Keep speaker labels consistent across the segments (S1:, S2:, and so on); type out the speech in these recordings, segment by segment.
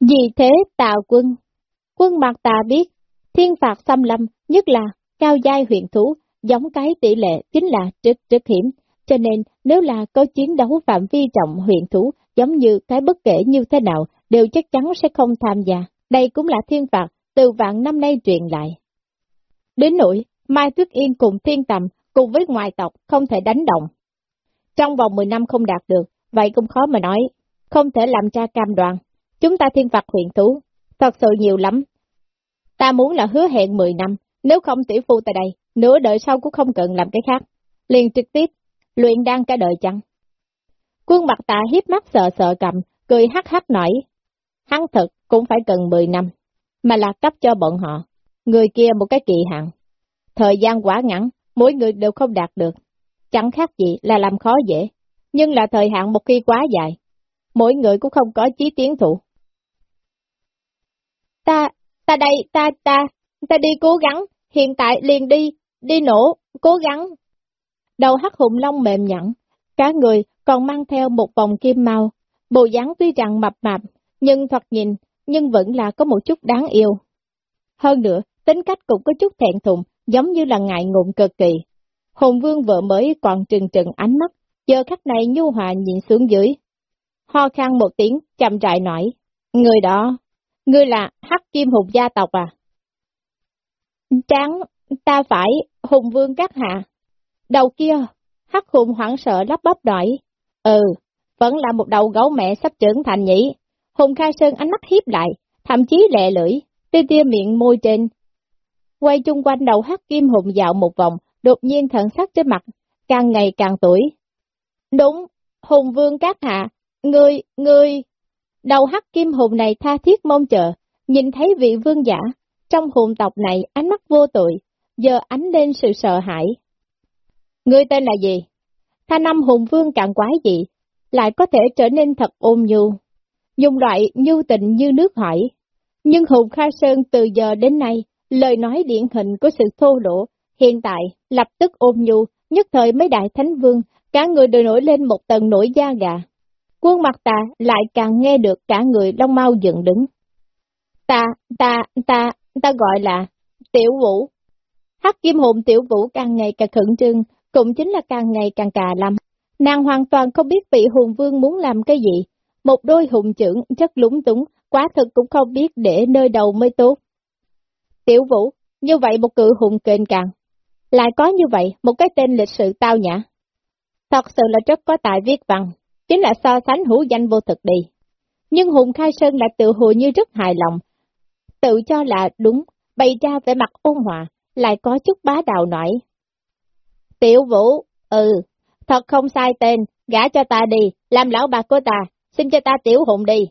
S1: Vì thế tà quân, quân mặt tà biết, thiên phạt xâm lâm, nhất là cao giai huyện thú, giống cái tỷ lệ chính là rất rất hiểm, cho nên nếu là có chiến đấu phạm vi trọng huyện thú, giống như cái bất kể như thế nào, đều chắc chắn sẽ không tham gia. Đây cũng là thiên phạt từ vạn năm nay truyền lại. Đến nỗi, Mai Tuyết Yên cùng thiên tầm, cùng với ngoại tộc, không thể đánh động. Trong vòng 10 năm không đạt được, vậy cũng khó mà nói, không thể làm cha cam đoàn. Chúng ta thiên phạt huyện thú, thật sự nhiều lắm. Ta muốn là hứa hẹn 10 năm, nếu không tiểu phu tại đây, nửa đời sau cũng không cần làm cái khác. Liền trực tiếp, luyện đang cả đời chăng? Quân mặt tạ hiếp mắt sợ sợ cầm, cười hắc hắc nói. Hắn thật cũng phải cần 10 năm, mà là cấp cho bọn họ. Người kia một cái kỳ hạn. Thời gian quá ngắn, mỗi người đều không đạt được. Chẳng khác gì là làm khó dễ, nhưng là thời hạn một khi quá dài. Mỗi người cũng không có chí tiến thủ. Ta, ta đây, ta, ta, ta đi cố gắng, hiện tại liền đi, đi nổ, cố gắng. Đầu hắc hùng long mềm nhẵn, cả người còn mang theo một vòng kim màu, bộ dáng tuy rằng mập mạp, nhưng thoạt nhìn, nhưng vẫn là có một chút đáng yêu. Hơn nữa, tính cách cũng có chút thẹn thùng, giống như là ngại ngụm cực kỳ. Hùng vương vợ mới còn trừng trừng ánh mắt, giờ khắc này nhu hòa nhìn xuống dưới. Ho khang một tiếng, chậm rãi nói, người đó, ngươi là hắc kim hùng gia tộc à? Tráng, ta phải, hùng vương các hạ. Đầu kia, hắc hùng hoảng sợ lắp bắp nói, ừ, vẫn là một đầu gấu mẹ sắp trưởng thành nhỉ. Hùng khai sơn ánh mắt hiếp lại, thậm chí lẹ lưỡi, tia tia miệng môi trên. Quay chung quanh đầu hắc kim hùng dạo một vòng, đột nhiên thần sắc trên mặt, càng ngày càng tuổi. Đúng, hùng vương các hạ, ngươi, ngươi. Đầu hắc kim hùng này tha thiết mong chờ, nhìn thấy vị vương giả, trong hùng tộc này ánh mắt vô tội, giờ ánh lên sự sợ hãi. Ngươi tên là gì? Tha năm hùng vương càng quái dị, lại có thể trở nên thật ôn nhu. Dùng loại nhu tình như nước hỏi. Nhưng Hùng Khai Sơn từ giờ đến nay, lời nói điển hình của sự thô lỗ, hiện tại, lập tức ôm nhu, nhất thời mấy đại thánh vương, cả người đều nổi lên một tầng nổi da gà. Quân mặt ta lại càng nghe được cả người long mau dựng đứng. Ta, ta, ta, ta gọi là Tiểu Vũ. Hắc Kim hồn Tiểu Vũ càng ngày càng khẩn trương, cũng chính là càng ngày càng cà lắm. Nàng hoàn toàn không biết vị hùng vương muốn làm cái gì. Một đôi hùng trưởng rất lúng túng, quá thực cũng không biết để nơi đầu mới tốt. Tiểu Vũ, như vậy một cự hùng kênh càng. Lại có như vậy, một cái tên lịch sự tao nhã. Thật sự là rất có tài viết văn, chính là so sánh hữu danh vô thực đi. Nhưng Hùng Khai Sơn lại tự hồ như rất hài lòng, tự cho là đúng, bày ra vẻ mặt ôn hòa, lại có chút bá đạo nổi. Tiểu Vũ, ừ, thật không sai tên, gả cho ta đi, làm lão bà của ta, xin cho ta tiểu hùng đi.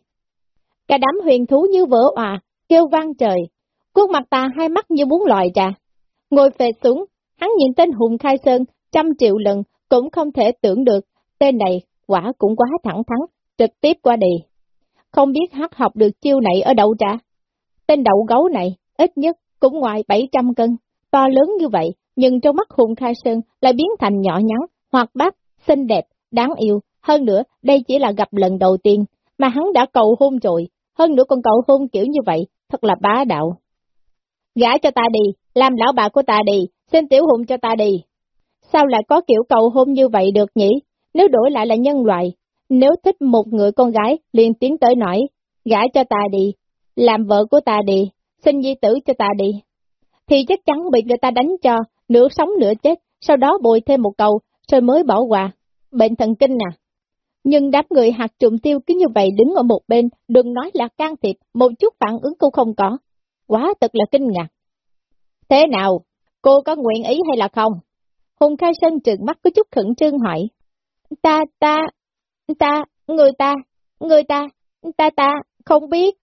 S1: Cả đám huyền thú như vỡ hòa, kêu vang trời, khuôn mặt ta hai mắt như muốn lòi ra. Ngồi về xuống, hắn nhìn tên hùng khai sơn trăm triệu lần cũng không thể tưởng được, tên này quả cũng quá thẳng thắn, trực tiếp qua đi. Không biết hát học được chiêu này ở đâu ra. Tên đậu gấu này, ít nhất cũng ngoài 700 cân, to lớn như vậy, nhưng trong mắt hùng khai sơn lại biến thành nhỏ nhắn, hoạt bát, xinh đẹp, đáng yêu. Hơn nữa, đây chỉ là gặp lần đầu tiên, mà hắn đã cầu hôn rồi. Hơn nữa còn cầu hôn kiểu như vậy, thật là bá đạo. Gả cho ta đi, làm lão bà của ta đi, xin tiểu hùng cho ta đi. Sao lại có kiểu cầu hôn như vậy được nhỉ? Nếu đổi lại là nhân loại, nếu thích một người con gái, liền tiến tới nói, gả cho ta đi, làm vợ của ta đi, xin di tử cho ta đi. Thì chắc chắn bị người ta đánh cho, nửa sống nửa chết, sau đó bồi thêm một câu, rồi mới bỏ quà, Bệnh thần kinh à? Nhưng đám người hạt trùng tiêu cứ như vậy đứng ở một bên, đừng nói là can thiệp, một chút phản ứng cô không có. Quá thật là kinh ngạc. Thế nào? Cô có nguyện ý hay là không? Hùng khai sân trừng mắt có chút khẩn trương hỏi. Ta, ta, ta, người ta, người ta, ta ta, không biết.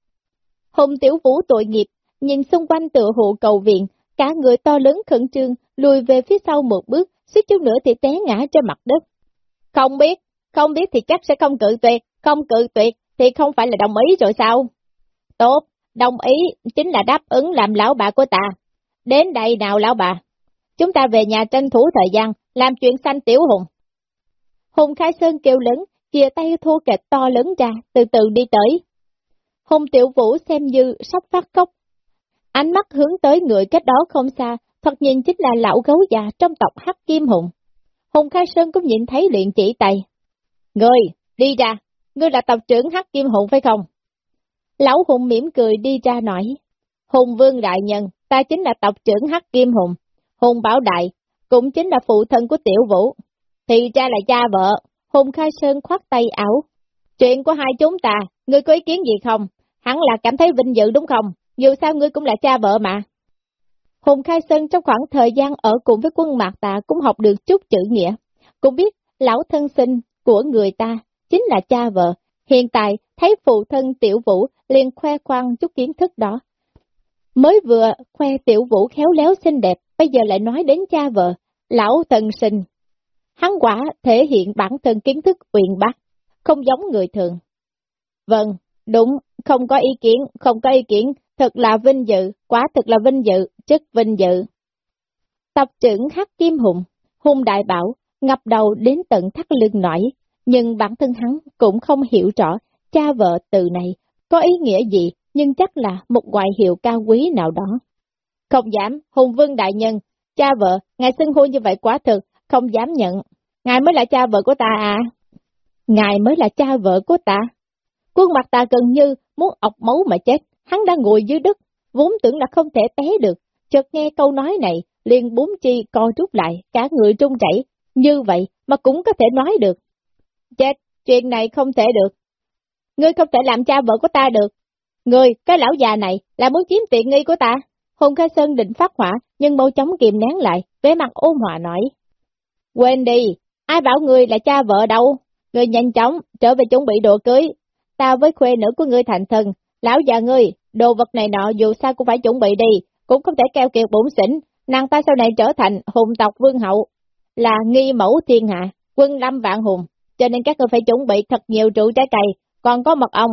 S1: Hùng tiểu vũ tội nghiệp, nhìn xung quanh tựa hộ cầu viện, cả người to lớn khẩn trương, lùi về phía sau một bước, suýt chút nữa thì té ngã trên mặt đất. Không biết, không biết thì chắc sẽ không cự tuyệt, không cự tuyệt thì không phải là đồng ý rồi sao? Tốt, đồng ý chính là đáp ứng làm lão bà của ta. Đến đây nào lão bà. Chúng ta về nhà tranh thủ thời gian, làm chuyện xanh tiểu hùng. Hùng Khai Sơn kêu lớn, chia tay thu kịch to lớn ra, từ từ đi tới. Hùng tiểu vũ xem như sắp phát khóc. Ánh mắt hướng tới người cách đó không xa, thật nhìn chính là lão gấu già trong tộc Hắc Kim Hùng. Hùng Khai Sơn cũng nhìn thấy liền chỉ tay. Người, đi ra, ngươi là tộc trưởng Hắc Kim Hùng phải không? Lão Hùng mỉm cười đi ra nói. Hùng Vương Đại Nhân, ta chính là tộc trưởng Hắc Kim Hùng. Hùng Bảo Đại, cũng chính là phụ thân của Tiểu Vũ. Thì cha là cha vợ. Hùng Khai Sơn khoát tay áo. Chuyện của hai chúng ta, ngươi có ý kiến gì không? Hẳn là cảm thấy vinh dự đúng không? Dù sao ngươi cũng là cha vợ mà. Hùng Khai Sơn trong khoảng thời gian ở cùng với quân Mạc Tạ cũng học được chút chữ nghĩa. Cũng biết lão thân sinh của người ta chính là cha vợ. Hiện tại thấy phụ thân Tiểu Vũ liền khoe khoang chút kiến thức đó. Mới vừa khoe Tiểu Vũ khéo léo xinh đẹp, bây giờ lại nói đến cha vợ, lão thân sinh. Hắn quả thể hiện bản thân kiến thức uyển bác, không giống người thường. Vâng, đúng, không có ý kiến, không có ý kiến, thật là vinh dự, quá thật là vinh dự, chất vinh dự. Tập trưởng Hắc Kim Hùng, Hùng Đại Bảo, ngập đầu đến tận thắt lưng nổi, nhưng bản thân hắn cũng không hiểu rõ cha vợ từ này có ý nghĩa gì, nhưng chắc là một ngoại hiệu cao quý nào đó. Không dám, Hùng Vương Đại Nhân, cha vợ, ngài xưng hôn như vậy quá thực, không dám nhận. Ngài mới là cha vợ của ta à? Ngài mới là cha vợ của ta. Quân mặt ta gần như muốn ọc máu mà chết, hắn đang ngồi dưới đất, vốn tưởng là không thể té được, chợt nghe câu nói này, liền bốn chi co rút lại, cả người trung chảy, như vậy mà cũng có thể nói được. Chết, chuyện này không thể được. Ngươi không thể làm cha vợ của ta được. Ngươi, cái lão già này, là muốn chiếm tiện nghi của ta. Hùng Khai Sơn định phát hỏa, nhưng mau chóng kìm nén lại, vẻ mặt ôn hòa nói. Quên đi, ai bảo ngươi là cha vợ đâu. Ngươi nhanh chóng, trở về chuẩn bị đồ cưới. Ta với khuê nữ của ngươi thành thân, lão già ngươi, đồ vật này nọ dù sao cũng phải chuẩn bị đi, cũng không thể keo kiệt bổn xỉn, nàng ta sau này trở thành hùng tộc vương hậu, là nghi mẫu thiên hạ, quân lâm vạn hùng, cho nên các ngươi phải chuẩn bị thật nhiều rượu trái cây, còn có mật ong,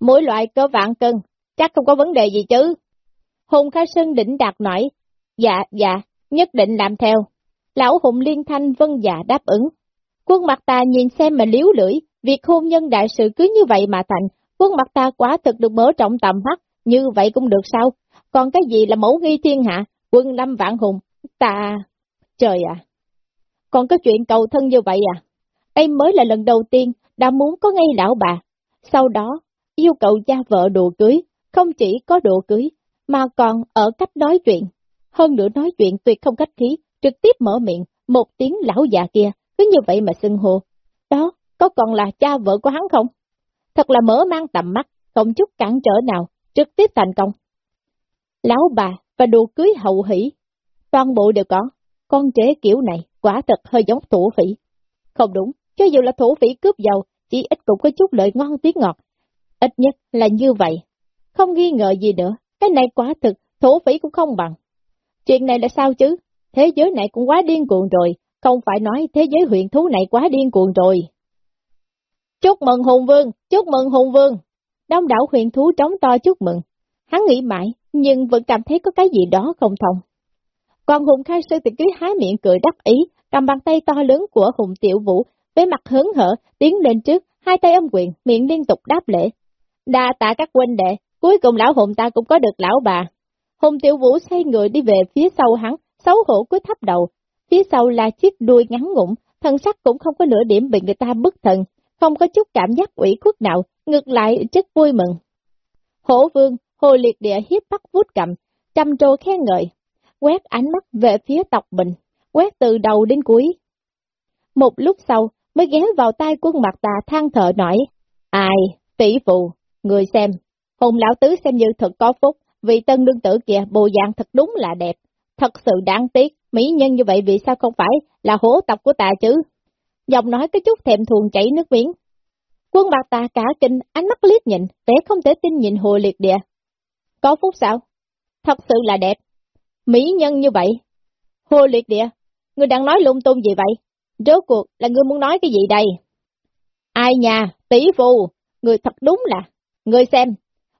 S1: mỗi loại có vạn cân, chắc không có vấn đề gì chứ. Hùng Khai Sơn đỉnh đạt nói, dạ, dạ, nhất định làm theo. Lão Hùng Liên Thanh vân dạ đáp ứng. Quân mặt ta nhìn xem mà liếu lưỡi, việc hôn nhân đại sự cứ như vậy mà thành, quân mặt ta quá thực được mở trọng tầm mắt, như vậy cũng được sao? Còn cái gì là mẫu nghi thiên hạ, quân lâm vạn hùng, ta... Trời ạ! Còn có chuyện cầu thân như vậy à? Đây mới là lần đầu tiên đã muốn có ngay lão bà. Sau đó, yêu cầu cha vợ đồ cưới, không chỉ có đồ cưới, mà còn ở cách nói chuyện. Hơn nữa nói chuyện tuyệt không cách khí, trực tiếp mở miệng, một tiếng lão già kia, cứ như vậy mà xưng hô. Đó, có còn là cha vợ của hắn không? Thật là mở mang tầm mắt, không chút cản trở nào, trực tiếp thành công. Lão bà và đồ cưới hậu hỷ, toàn bộ đều có, con trẻ kiểu này quả thật hơi giống thủ phỉ. Không đúng, cho dù là thủ phỉ cướp giàu, chỉ ít cũng có chút lợi ngon tiếng ngọt. Ít nhất là như vậy. Không nghi ngờ gì nữa, cái này quả thực, thủ phỉ cũng không bằng. Chuyện này là sao chứ? Thế giới này cũng quá điên cuồng rồi, không phải nói thế giới huyện thú này quá điên cuồng rồi. Chúc mừng Hùng Vương, chúc mừng Hùng Vương. Đông đảo huyện thú trống to chúc mừng. Hắn nghĩ mãi, nhưng vẫn cảm thấy có cái gì đó không thông. Còn Hùng Khai Sư thì cứ hái miệng cười đắc ý, cầm bàn tay to lớn của Hùng Tiểu Vũ, với mặt hớn hở, tiến lên trước, hai tay ôm quyền, miệng liên tục đáp lễ. Đa tạ các huynh đệ, cuối cùng lão Hùng ta cũng có được lão bà. Hùng Tiểu Vũ xoay người đi về phía sau hắn, xấu hổ cúi thấp đầu. Phía sau là chiếc đuôi ngắn ngủn, thân sắc cũng không có nửa điểm bị người ta bức thần, không có chút cảm giác ủy khuất nào, ngược lại rất vui mừng. Hổ vương, hồ liệt địa hiếp bắt vút cầm, chăm trồ khen ngợi, quét ánh mắt về phía tộc mình, quét từ đầu đến cuối. Một lúc sau, mới ghé vào tay quân mặt tà than thở nói, ai, tỷ phụ, người xem, hùng lão tứ xem như thật có phúc, vị tân đương tử kìa bồ dạng thật đúng là đẹp, thật sự đáng tiếc, mỹ nhân như vậy vì sao không phải là hổ tộc của ta chứ? Giọng nói có chút thèm thuồng chảy nước miếng. Quân bạc tà cả kinh, ánh mắt liếc nhìn, vẻ không thể tin nhìn hồ liệt địa. Có phúc sao? Thật sự là đẹp. Mỹ nhân như vậy. Hồ liệt địa, người đang nói lung tung gì vậy? Rốt cuộc là người muốn nói cái gì đây? Ai nhà, tỷ phù, người thật đúng là, người xem,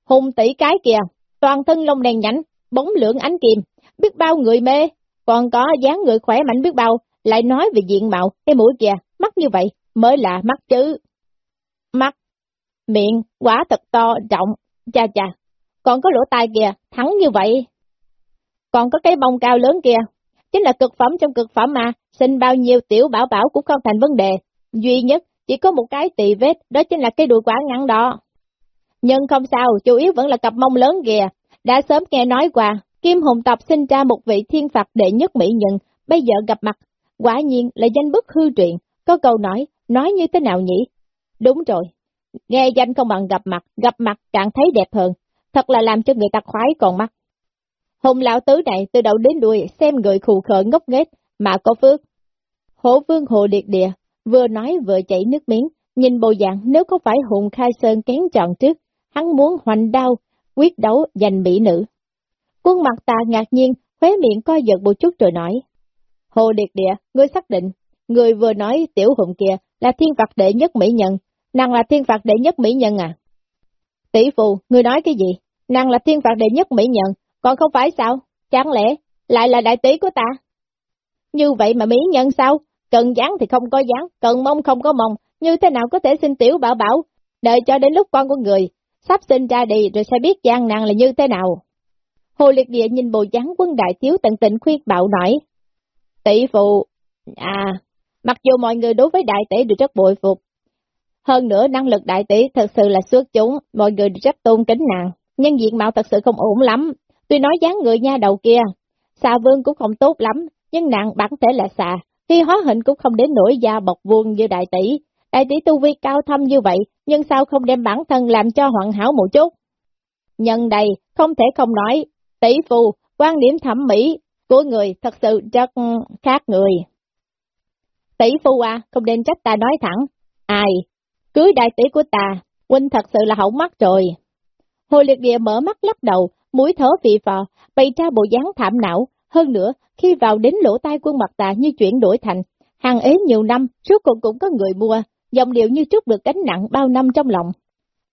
S1: hùng tỷ cái kìa, toàn thân lông đèn nhánh, bóng lưỡng ánh kim, biết bao người mê, còn có dáng người khỏe mạnh biết bao, lại nói về diện mạo, cái mũi kìa, mắt như vậy, mới là mắt chứ. Mắt, miệng, quả thật to, rộng, Chà chà, còn có lỗ tai kìa, thắng như vậy. Còn có cái bông cao lớn kia, chính là cực phẩm trong cực phẩm mà, xin bao nhiêu tiểu bảo bảo cũng không thành vấn đề. Duy nhất, chỉ có một cái tỳ vết, đó chính là cái đùi quả ngắn đó. Nhưng không sao, chủ yếu vẫn là cặp mông lớn kìa. Đã sớm nghe nói qua, Kim Hùng Tập sinh ra một vị thiên phạt đệ nhất mỹ nhân, bây giờ gặp mặt, quả nhiên là danh bức hư truyện. Có câu nói, nói như thế nào nhỉ? Đúng rồi, nghe danh không bằng gặp mặt, gặp mặt càng thấy đẹp hơn, thật là làm cho người ta khoái còn mắt. Hùng lão tứ này từ đầu đến đuôi xem người khù khờ ngốc nghếch mà có phước. Hổ vương hồ liệt địa, vừa nói vừa chảy nước miếng, nhìn bộ dạng nếu không phải Hùng Khai Sơn kén chọn trước, hắn muốn hoành đao, quyết đấu giành mỹ nữ. Quân mặt ta ngạc nhiên, khóe miệng coi giật một chút rồi nói. Hồ Điệt địa, ngươi xác định, người vừa nói tiểu hùng kia là thiên phạt đệ nhất mỹ nhân, nàng là thiên phạt đệ nhất mỹ nhân à? Tỷ phù, ngươi nói cái gì? Nàng là thiên phạt đệ nhất mỹ nhân, còn không phải sao? Chẳng lẽ lại là đại tỷ của ta? Như vậy mà mỹ nhân sao? Cần dáng thì không có dáng, cần mông không có mông, như thế nào có thể xin tiểu bảo bảo? Đợi cho đến lúc con của người sắp sinh ra đi rồi sẽ biết gian nàng là như thế nào. Hồ Liệt Địa nhìn bộ dáng quân đại thiếu tận tình khuyên bạo nói. Tỷ phụ, à, mặc dù mọi người đối với đại tỷ đều rất bội phục, hơn nữa năng lực đại tỷ thật sự là xuất chúng, mọi người rất tôn kính nàng, nhưng diện mạo thật sự không ổn lắm. Tuy nói dáng người nha đầu kia, xà vương cũng không tốt lắm, nhưng nàng bản thể là xà, khi hóa hình cũng không đến nổi da bọc vuông như đại tỷ. Đại tỷ tu vi cao thâm như vậy, nhưng sao không đem bản thân làm cho hoàn hảo một chút? Nhân đây, không thể không nói, tỷ phù, quan điểm thẩm mỹ của người thật sự rất khác người. Tỷ phu à, không nên trách ta nói thẳng. Ai, Cưới đại tỷ của ta, huynh thật sự là hỏng mắt rồi. Hồ liệt địa mở mắt lắc đầu, mũi thở phì phò, bày ra bộ dáng thảm não. Hơn nữa, khi vào đến lỗ tai quân mặt ta như chuyển đổi thành, hàng ế nhiều năm, suốt cùng cũng có người mua, dòng điệu như trước được gánh nặng bao năm trong lòng.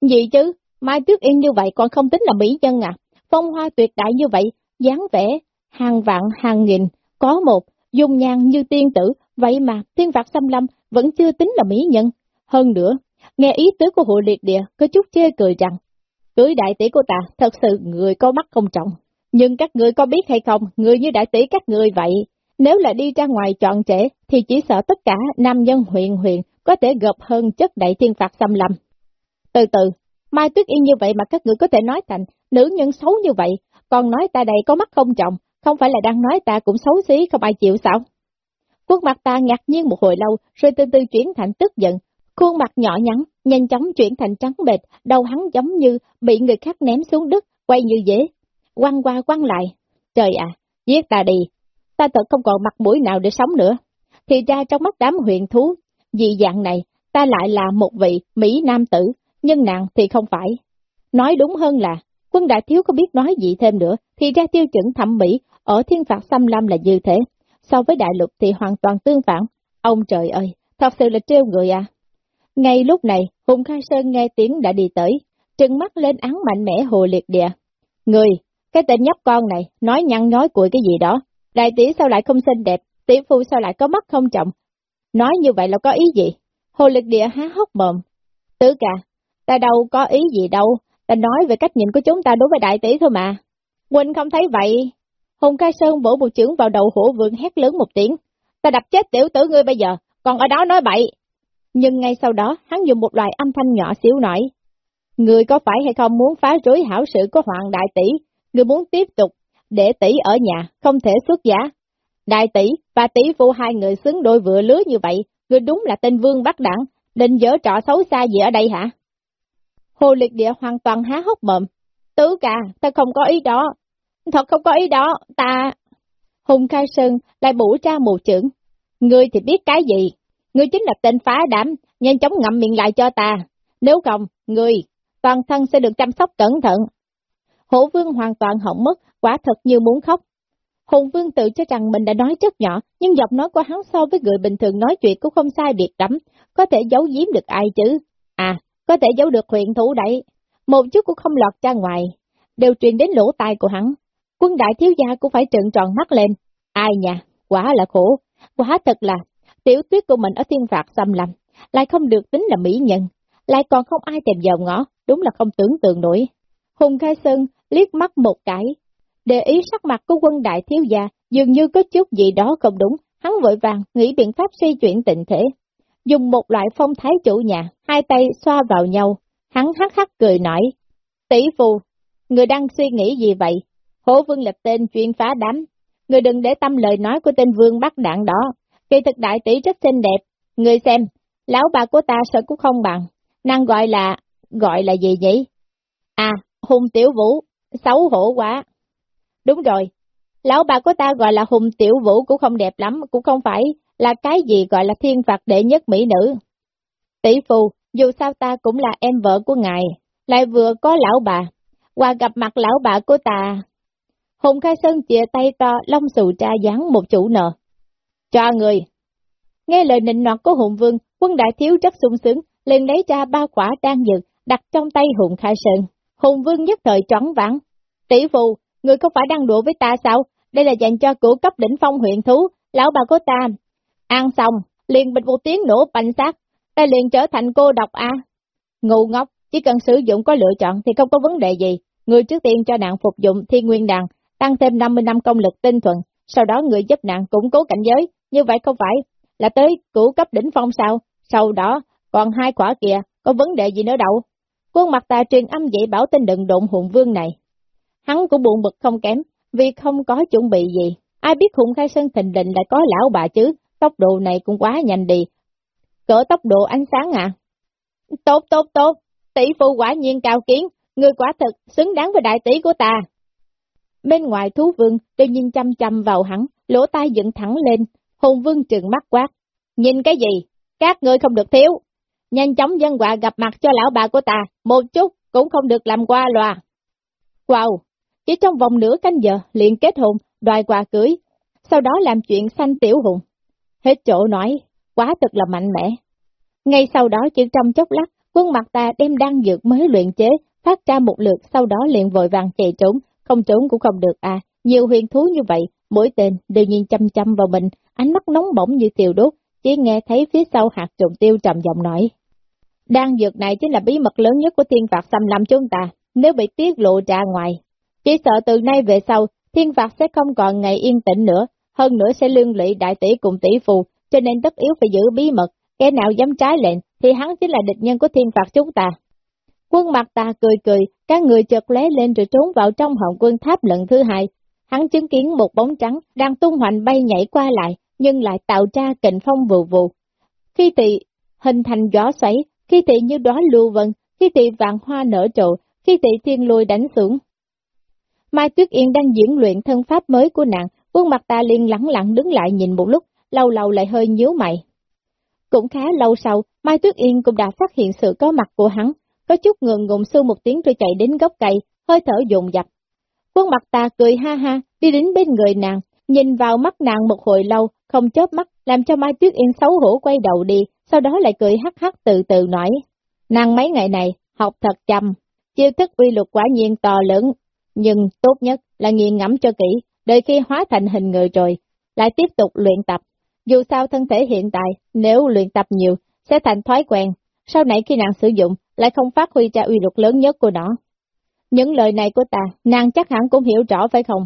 S1: Gì chứ, Mai Tuyết Yên như vậy còn không tính là mỹ nhân à, phong hoa tuyệt đại như vậy, dáng vẻ, hàng vạn hàng nghìn, có một, dung nhan như tiên tử, vậy mà thiên phạt xâm lâm vẫn chưa tính là mỹ nhân. Hơn nữa, Nghe ý tứ của hội liệt địa, có chút chê cười rằng, cưới đại tỷ của ta, thật sự người có mắt không trọng. Nhưng các người có biết hay không, người như đại tỷ các người vậy, nếu là đi ra ngoài chọn trẻ, thì chỉ sợ tất cả nam nhân huyện huyện có thể gộp hơn chất đại thiên phạt xâm lâm. Từ từ, Mai Tuyết Yên như vậy mà các người có thể nói thành, nữ nhân xấu như vậy, còn nói ta đây có mắt không trọng, không phải là đang nói ta cũng xấu xí không ai chịu sao? khuôn mặt ta ngạc nhiên một hồi lâu, rồi từ từ chuyển thành tức giận, Khuôn mặt nhỏ nhắn, nhanh chóng chuyển thành trắng bệt, đầu hắn giống như bị người khác ném xuống đất, quay như dễ, quăng qua quăng lại. Trời à, giết ta đi, ta thật không còn mặt mũi nào để sống nữa. Thì ra trong mắt đám huyện thú, dị dạng này, ta lại là một vị Mỹ Nam tử, nhưng nàng thì không phải. Nói đúng hơn là, quân đại thiếu có biết nói gì thêm nữa, thì ra tiêu chuẩn thẩm mỹ ở thiên phạt xâm lâm là như thế. So với đại lục thì hoàn toàn tương phản. Ông trời ơi, thật sự là trêu người à. Ngay lúc này, Hùng Khai Sơn nghe tiếng đã đi tới, trừng mắt lên án mạnh mẽ hồ liệt địa. Người, cái tên nhóc con này, nói nhăn nói cuội cái gì đó. Đại tỷ sao lại không xinh đẹp, tỷ phu sao lại có mắt không trọng. Nói như vậy là có ý gì? Hồ liệt địa há hốc mồm. Tứ ca, ta đâu có ý gì đâu, ta nói về cách nhìn của chúng ta đối với đại tỷ thôi mà. Quỳnh không thấy vậy. Hùng Khai Sơn bổ một chưởng vào đầu hổ vương hét lớn một tiếng. Ta đập chết tiểu tử ngươi bây giờ, còn ở đó nói bậy. Nhưng ngay sau đó, hắn dùng một loại âm thanh nhỏ xíu nói, Người có phải hay không muốn phá rối hảo sự của Hoàng Đại Tỷ? Người muốn tiếp tục, để tỷ ở nhà, không thể xuất giá. Đại tỷ và tỷ phụ hai người xứng đôi vừa lứa như vậy, người đúng là tên vương bắt đẳng, định dở trọ xấu xa gì ở đây hả? Hồ liệt địa hoàn toàn há hốc mồm. Tứ ca, ta không có ý đó. Thật không có ý đó, ta... Hùng Khai Sơn lại bủ ra một trưởng. Ngươi thì biết cái gì? Ngươi chính là tên phá đảm, nhanh chóng ngậm miệng lại cho ta. Nếu không, ngươi, toàn thân sẽ được chăm sóc cẩn thận. Hổ vương hoàn toàn hỏng mất, quả thật như muốn khóc. Hùng vương tự cho rằng mình đã nói rất nhỏ, nhưng giọng nói của hắn so với người bình thường nói chuyện cũng không sai biệt lắm, có thể giấu giếm được ai chứ. À, có thể giấu được huyện thủ đấy. Một chút cũng không lọt ra ngoài, đều truyền đến lỗ tai của hắn. Quân đại thiếu gia cũng phải trợn tròn mắt lên. Ai nhà, quả là khổ, quả thật là Tiểu tuyết của mình ở thiên phạt xâm lầm lại không được tính là mỹ nhân, lại còn không ai tìm vào ngõ, đúng là không tưởng tượng nổi. Hùng Khai Sơn liếc mắt một cái, để ý sắc mặt của quân đại thiếu gia, dường như có chút gì đó không đúng, hắn vội vàng nghĩ biện pháp suy chuyển tình thế. Dùng một loại phong thái chủ nhà, hai tay xoa vào nhau, hắn hắc hắc cười nói, tỷ phù, người đang suy nghĩ gì vậy? Hổ vương lập tên chuyên phá đám, người đừng để tâm lời nói của tên vương bắt đạn đó, kỳ thực đại tỷ rất xinh đẹp, người xem, lão bà của ta sợ cũng không bằng, nàng gọi là, gọi là gì nhỉ? À, hùng tiểu vũ, xấu hổ quá. Đúng rồi, lão bà của ta gọi là hùng tiểu vũ cũng không đẹp lắm, cũng không phải là cái gì gọi là thiên phạt đệ nhất mỹ nữ. Tỷ phù, dù sao ta cũng là em vợ của ngài, lại vừa có lão bà, qua gặp mặt lão bà của ta. Hùng Khai Sơn chìa tay to, lông xù tra dán một chủ nợ. Cho người. Nghe lời nịnh nọt của Hùng Vương, quân đại thiếu rất sung sướng, liền lấy ra ba quả đan dược, đặt trong tay Hùng Khai Sơn. Hùng Vương nhất thời trống vắng. Tỷ phù, người không phải đang đùa với ta sao? Đây là dành cho cửu cấp đỉnh phong huyện thú, lão bà của ta. Ăn xong, liền bịch một tiếng nổ bành sát, ta liền trở thành cô độc a. Ngu ngốc, chỉ cần sử dụng có lựa chọn thì không có vấn đề gì. Người trước tiên cho nạn phục dụng thiên nguyên đàn, tăng thêm 50 năm công lực tinh thuần, sau đó người giúp nạn củng cố cảnh giới, như vậy không phải là tới cửu cấp đỉnh phong sao, sau đó còn hai quả kìa, có vấn đề gì nữa đâu. Quân mặt ta truyền âm dạy bảo tên đừng đụng hùng vương này. Hắn cũng buồn bực không kém, vì không có chuẩn bị gì. Ai biết hùng khai sơn thình định lại có lão bà chứ, tốc độ này cũng quá nhanh đi. Cỡ tốc độ ánh sáng à? Tốt, tốt, tốt, tỷ phu quả nhiên cao kiến, người quả thực xứng đáng với đại tỷ của ta. Bên ngoài thú vương đều nhìn chăm chăm vào hắn, lỗ tai dựng thẳng lên, hồn vương trừng mắt quát. Nhìn cái gì? Các ngươi không được thiếu. Nhanh chóng dân quạ gặp mặt cho lão bà của ta, một chút cũng không được làm qua loa. Wow! Chỉ trong vòng nửa canh giờ liền kết hôn, đòi quà cưới, sau đó làm chuyện sanh tiểu hùng. Hết chỗ nói, quá thật là mạnh mẽ. Ngay sau đó chỉ trong chốc lát, quân mặt ta đem đăng dược mới luyện chế, phát ra một lượt sau đó liền vội vàng chạy trốn, không trốn cũng không được à, nhiều huyền thú như vậy, mỗi tên đều nhìn chăm chăm vào mình, ánh mắt nóng bỏng như tiều đốt, chỉ nghe thấy phía sau hạt trùng tiêu trầm giọng nói. Đan dược này chính là bí mật lớn nhất của thiên phạt xâm lâm chúng ta, nếu bị tiết lộ ra ngoài. Chỉ sợ từ nay về sau, thiên phạt sẽ không còn ngày yên tĩnh nữa, hơn nữa sẽ lương lụy đại tỷ cùng tỷ phù, cho nên tất yếu phải giữ bí mật, kẻ nào dám trái lệnh thì hắn chính là địch nhân của thiên phạt chúng ta. Quân mặt ta cười cười, các người chợt lé lên rồi trốn vào trong họng quân tháp lần thứ hai. Hắn chứng kiến một bóng trắng đang tung hoành bay nhảy qua lại, nhưng lại tạo ra kình phong vù vù. Khi thì hình thành gió xoáy, khi thì như đóa lưu vân, khi thì vạn hoa nở trộn, khi thì thiên lôi đánh xuống. Mai Tuyết Yên đang diễn luyện thân pháp mới của nàng, quân mặt ta liền lẳng lặng đứng lại nhìn một lúc, lâu lâu lại hơi nhíu mày. Cũng khá lâu sau, Mai Tuyết Yên cũng đã phát hiện sự có mặt của hắn, có chút ngượng ngùng sư một tiếng rồi chạy đến gốc cây, hơi thở dồn dập. Quân mặt ta cười ha ha, đi đến bên người nàng, nhìn vào mắt nàng một hồi lâu, không chớp mắt, làm cho Mai Tuyết Yên xấu hổ quay đầu đi, sau đó lại cười hắc hắc từ từ nói. Nàng mấy ngày này, học thật chăm, chiêu thức uy luật quả nhiên to lớn, nhưng tốt nhất là nghiền ngẫm cho kỹ, đợi khi hóa thành hình người rồi, lại tiếp tục luyện tập. Dù sao thân thể hiện tại, nếu luyện tập nhiều, sẽ thành thói quen, sau này khi nàng sử dụng, lại không phát huy ra uy lực lớn nhất của nó. Những lời này của ta, nàng chắc hẳn cũng hiểu rõ phải không?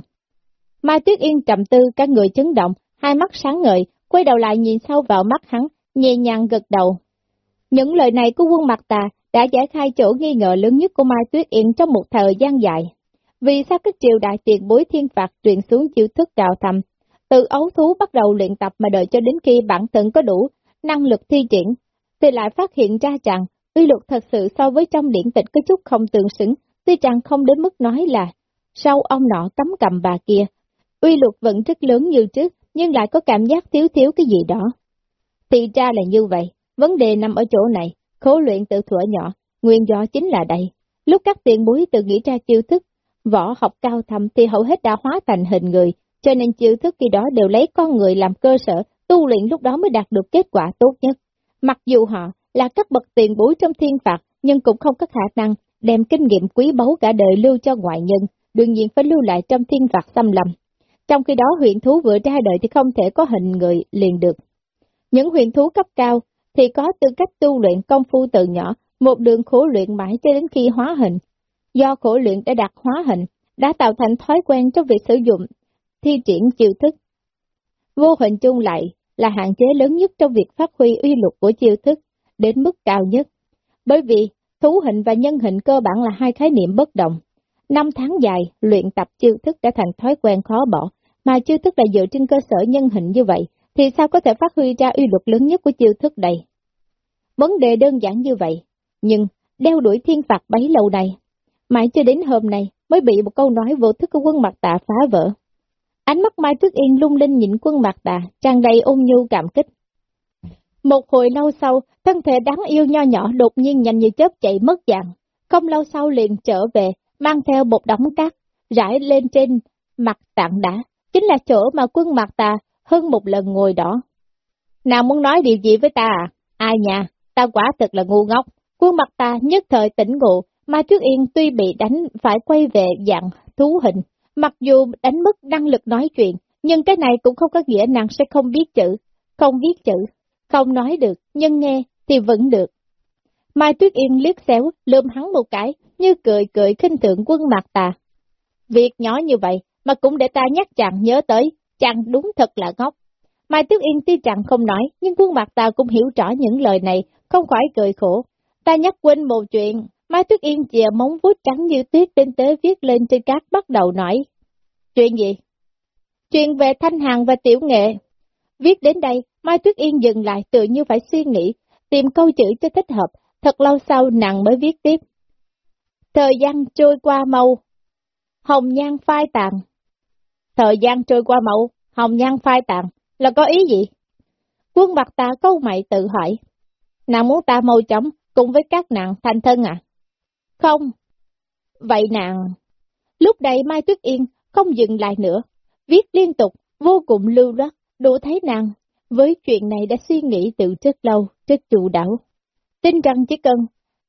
S1: Mai Tuyết Yên trầm tư, các người chấn động, hai mắt sáng ngời, quay đầu lại nhìn sâu vào mắt hắn, nhẹ nhàng gật đầu. Những lời này của quân mặt ta đã giải khai chỗ nghi ngờ lớn nhất của Mai Tuyết Yên trong một thời gian dài. Vì sao các triều đại tiền bối thiên phạt truyền xuống chiêu thức đào thầm, từ ấu thú bắt đầu luyện tập mà đợi cho đến khi bản thân có đủ năng lực thi triển, thì lại phát hiện ra rằng uy luật thật sự so với trong điển tịch có chút không tương xứng, tuy rằng không đến mức nói là sau ông nọ cấm cầm bà kia, uy luật vẫn rất lớn như trước, nhưng lại có cảm giác thiếu thiếu cái gì đó. Thì ra là như vậy, vấn đề nằm ở chỗ này, khổ luyện từ thuở nhỏ, nguyên do chính là đây. Lúc các tiền bối tự nghĩ ra chiêu thức, võ học cao thâm thì hầu hết đã hóa thành hình người, cho nên chiêu thức khi đó đều lấy con người làm cơ sở, tu luyện lúc đó mới đạt được kết quả tốt nhất. Mặc dù họ là các bậc tiền bối trong thiên phạt, nhưng cũng không có khả năng đem kinh nghiệm quý báu cả đời lưu cho ngoại nhân, đương nhiên phải lưu lại trong thiên phạt xâm lầm. Trong khi đó huyện thú vừa ra đời thì không thể có hình người liền được. Những huyện thú cấp cao thì có tư cách tu luyện công phu từ nhỏ, một đường khổ luyện mãi cho đến khi hóa hình do khổ luyện đã đạt hóa hình, đã tạo thành thói quen trong việc sử dụng, thi triển chiêu thức. Vô hình chung lại là hạn chế lớn nhất trong việc phát huy uy lực của chiêu thức đến mức cao nhất. Bởi vì thú hình và nhân hình cơ bản là hai khái niệm bất đồng. Năm tháng dài, luyện tập chiêu thức đã thành thói quen khó bỏ, mà chiêu thức là dựa trên cơ sở nhân hình như vậy, thì sao có thể phát huy ra uy lực lớn nhất của chiêu thức đây? Vấn đề đơn giản như vậy, nhưng đeo đuổi thiên phạt bấy lâu này mãi cho đến hôm nay mới bị một câu nói vô thức của quân mặt tạ phá vỡ. Ánh mắt Mai Tuyết Yên lung linh nhìn quân mặt tạ, tràn đầy ôn nhu cảm kích. Một hồi lâu sau, thân thể đáng yêu nho nhỏ đột nhiên nhanh như chớp chạy mất dạng. Không lâu sau liền trở về, mang theo một đống cát, rải lên trên mặt tảng đá, chính là chỗ mà quân mặt tà hơn một lần ngồi đó. Nào muốn nói điều gì với ta à? Ai nhà, ta quả thật là ngu ngốc. Quân mặt ta nhất thời tỉnh ngộ, mà Tuyết Yên tuy bị đánh phải quay về dạng thú hình, mặc dù đánh mất năng lực nói chuyện, nhưng cái này cũng không có nghĩa nàng sẽ không biết chữ, không viết chữ, không nói được, nhưng nghe thì vẫn được. Mai Tuyết Yên liếc xéo, lườm hắn một cái, như cười cười khinh thượng quân mặt tà. Việc nhỏ như vậy mà cũng để ta nhắc chàng nhớ tới, chàng đúng thật là ngốc. Mai Tuyết Yên tuy chàng không nói, nhưng quân mặt ta cũng hiểu rõ những lời này, không khỏi cười khổ. Ta nhắc quên một chuyện, Mai Tuyết Yên chìa móng vuốt trắng như tuyết tinh tế viết lên trên cát bắt đầu nói. Chuyện gì? Chuyện về thanh hàng và tiểu nghệ. Viết đến đây, Mai Tuyết Yên dừng lại tự như phải suy nghĩ, tìm câu chữ cho thích hợp, thật lâu sau nàng mới viết tiếp. Thời gian trôi qua mau, hồng nhan phai tàn. Thời gian trôi qua màu hồng nhan phai tàn, là có ý gì? Quân mặt ta câu mày tự hỏi. Nàng muốn ta mau chóng cùng với các nàng thành thân à? Không. Vậy nàng... Lúc đây Mai Tuyết Yên không dừng lại nữa, viết liên tục, vô cùng lưu loát, đủ thấy nàng. Với chuyện này đã suy nghĩ từ rất lâu, rất chủ đảo. Tin rằng chỉ cần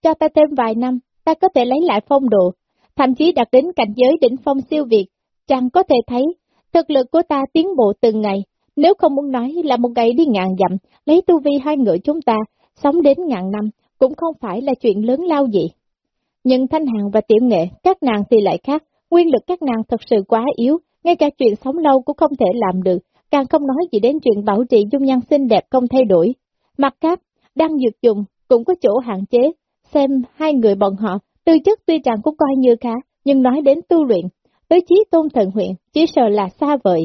S1: cho ta thêm vài năm, ta có thể lấy lại phong độ, thậm chí đạt đến cảnh giới đỉnh phong siêu việt, chàng có thể thấy, thực lực của ta tiến bộ từng ngày, nếu không muốn nói là một ngày đi ngàn dặm, lấy tu vi hai người chúng ta, sống đến ngàn năm, cũng không phải là chuyện lớn lao gì. Nhưng Thanh hàng và Tiểu Nghệ, các nàng thì lại khác, nguyên lực các nàng thật sự quá yếu, ngay cả chuyện sống lâu cũng không thể làm được, càng không nói gì đến chuyện bảo trì dung nhan xinh đẹp không thay đổi. Mặt khác, đang dược dùng cũng có chỗ hạn chế, xem hai người bọn họ, tư chất tuy rằng cũng coi như khá, nhưng nói đến tu luyện, tới chí tôn thần huyện, chỉ sợ là xa vời,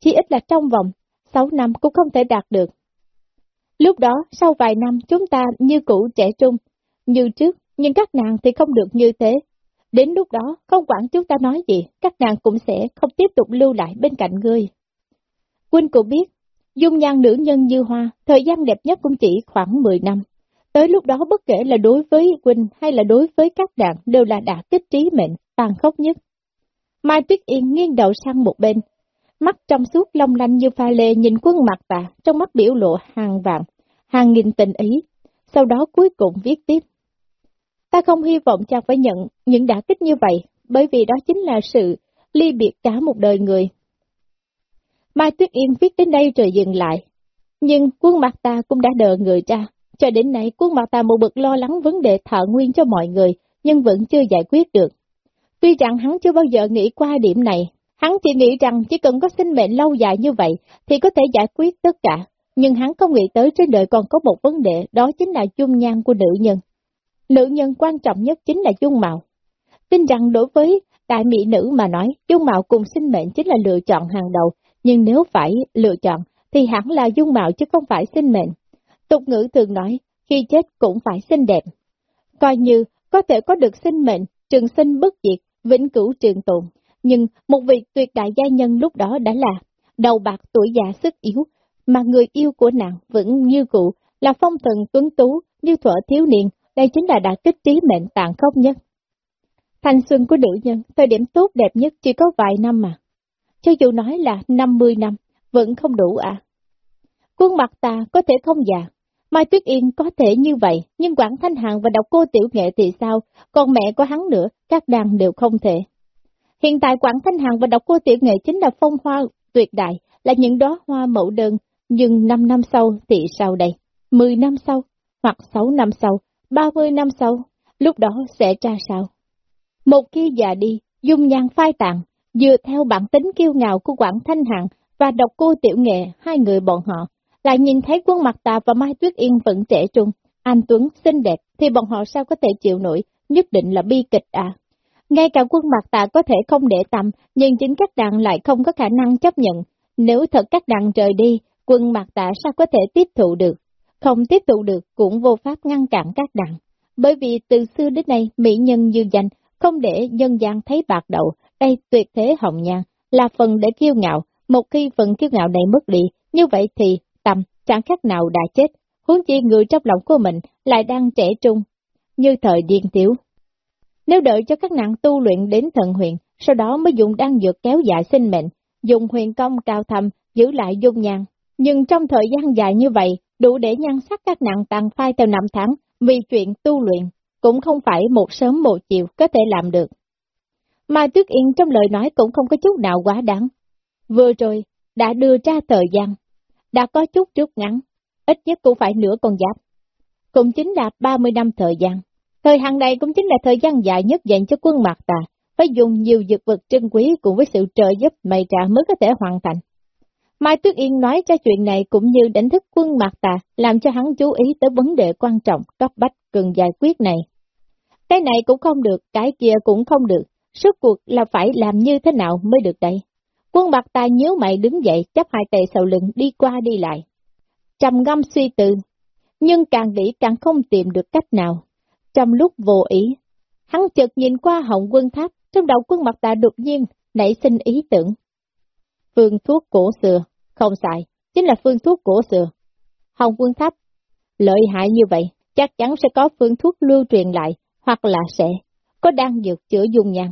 S1: chỉ ít là trong vòng 6 năm cũng không thể đạt được. Lúc đó, sau vài năm chúng ta như cũ trẻ trung, như trước, nhưng các nàng thì không được như thế. Đến lúc đó, không quản chúng ta nói gì, các nàng cũng sẽ không tiếp tục lưu lại bên cạnh ngươi. Quynh cũng biết, dung nhan nữ nhân như hoa, thời gian đẹp nhất cũng chỉ khoảng 10 năm. Tới lúc đó bất kể là đối với Quynh hay là đối với các nàng đều là đả kích trí mệnh, tàn khốc nhất. Mai Tuyết Yên nghiêng đầu sang một bên, mắt trong suốt long lanh như pha lê nhìn quân mặt tạ, trong mắt biểu lộ hàng vạn, hàng nghìn tình ý, sau đó cuối cùng viết tiếp. Ta không hy vọng chàng phải nhận những đả kích như vậy, bởi vì đó chính là sự ly biệt cả một đời người. Mai Tuyết Yên viết đến đây rồi dừng lại, nhưng quân mặt ta cũng đã đợi người ra, cho đến nay quân mặt ta một bực lo lắng vấn đề thợ nguyên cho mọi người, nhưng vẫn chưa giải quyết được. Tuy rằng hắn chưa bao giờ nghĩ qua điểm này, hắn chỉ nghĩ rằng chỉ cần có sinh mệnh lâu dài như vậy thì có thể giải quyết tất cả, nhưng hắn không nghĩ tới trên đời còn có một vấn đề, đó chính là dung nhan của nữ nhân. Nữ nhân quan trọng nhất chính là dung mạo. Tin rằng đối với đại mỹ nữ mà nói, dung mạo cùng sinh mệnh chính là lựa chọn hàng đầu, nhưng nếu phải lựa chọn thì hẳn là dung mạo chứ không phải sinh mệnh. Tục ngữ thường nói, khi chết cũng phải xinh đẹp. Coi như có thể có được sinh mệnh, trường sinh bất diệt, vĩnh cửu trường tồn. Nhưng một vị tuyệt đại gia nhân lúc đó đã là đầu bạc tuổi già sức yếu, mà người yêu của nàng vẫn như cụ, là phong thần tuấn tú như thuở thiếu niên, đây chính là đã kích trí mệnh tàn khốc nhất. Thanh xuân của nữ nhân, thời điểm tốt đẹp nhất chỉ có vài năm mà. Cho dù nói là 50 năm, vẫn không đủ à. Quân mặt ta có thể không già, Mai Tuyết Yên có thể như vậy, nhưng Quảng Thanh Hằng và độc cô tiểu nghệ thì sao, còn mẹ của hắn nữa, các đàn đều không thể. Hiện tại Quảng Thanh Hằng và độc cô tiểu nghệ chính là phong hoa tuyệt đại, là những đóa hoa mẫu đơn, nhưng 5 năm sau thì sao đây? 10 năm sau, hoặc 6 năm sau, 30 năm sau, lúc đó sẽ ra sao? Một khi già đi, dung nhan phai tàn, dựa theo bản tính kiêu ngạo của Quảng Thanh Hạng và độc cô tiểu nghệ, hai người bọn họ, lại nhìn thấy quân mặt tà và Mai Tuyết Yên vẫn trẻ trung, anh Tuấn, xinh đẹp, thì bọn họ sao có thể chịu nổi, nhất định là bi kịch à. Ngay cả quân mặt tà có thể không để tâm, nhưng chính các đàn lại không có khả năng chấp nhận. Nếu thật các đàn rời đi, quân mặt tà sao có thể tiếp thụ được? Không tiếp tục được cũng vô pháp ngăn cản các đặng. Bởi vì từ xưa đến nay, mỹ nhân như danh, không để nhân gian thấy bạc đầu, đây tuyệt thế hồng nhan, là phần để kiêu ngạo. Một khi phần kiêu ngạo này mất đi, như vậy thì tâm chẳng khác nào đã chết. Huống chi người trong lòng của mình lại đang trẻ trung, như thời điên tiểu. Nếu đợi cho các nạn tu luyện đến thần huyền, sau đó mới dùng đan dược kéo dài sinh mệnh, dùng huyền công cao thầm giữ lại dung nhan. Nhưng trong thời gian dài như vậy, đủ để nhan sắc các nạn tăng phai theo năm tháng, vì chuyện tu luyện, cũng không phải một sớm một chiều có thể làm được. Mai Tuyết Yên trong lời nói cũng không có chút nào quá đáng. Vừa rồi, đã đưa ra thời gian, đã có chút rút ngắn, ít nhất cũng phải nửa con giáp. Cũng chính là 30 năm thời gian. Thời hạn này cũng chính là thời gian dài nhất dành cho quân Mạc Tà, phải dùng nhiều dược vật trân quý cùng với sự trợ giúp mày trả mới có thể hoàn thành. Mai Tuyết Yên nói cho chuyện này cũng như đánh thức quân Mạc Tà, làm cho hắn chú ý tới vấn đề quan trọng, cấp bách cần giải quyết này. Cái này cũng không được, cái kia cũng không được, suốt cuộc là phải làm như thế nào mới được đây. Quân Mạc Tà nhớ mày đứng dậy, chấp hai tay sau lưng đi qua đi lại. Trầm ngâm suy tư, nhưng càng nghĩ càng không tìm được cách nào. Trong lúc vô ý, hắn chợt nhìn qua hồng quân tháp, trong đầu quân mặt tà đột nhiên nảy sinh ý tưởng. Phương thuốc cổ xưa, không sai, chính là phương thuốc cổ xưa. Hồng quân tháp, lợi hại như vậy, chắc chắn sẽ có phương thuốc lưu truyền lại, hoặc là sẽ có đang dược chữa dung nhan.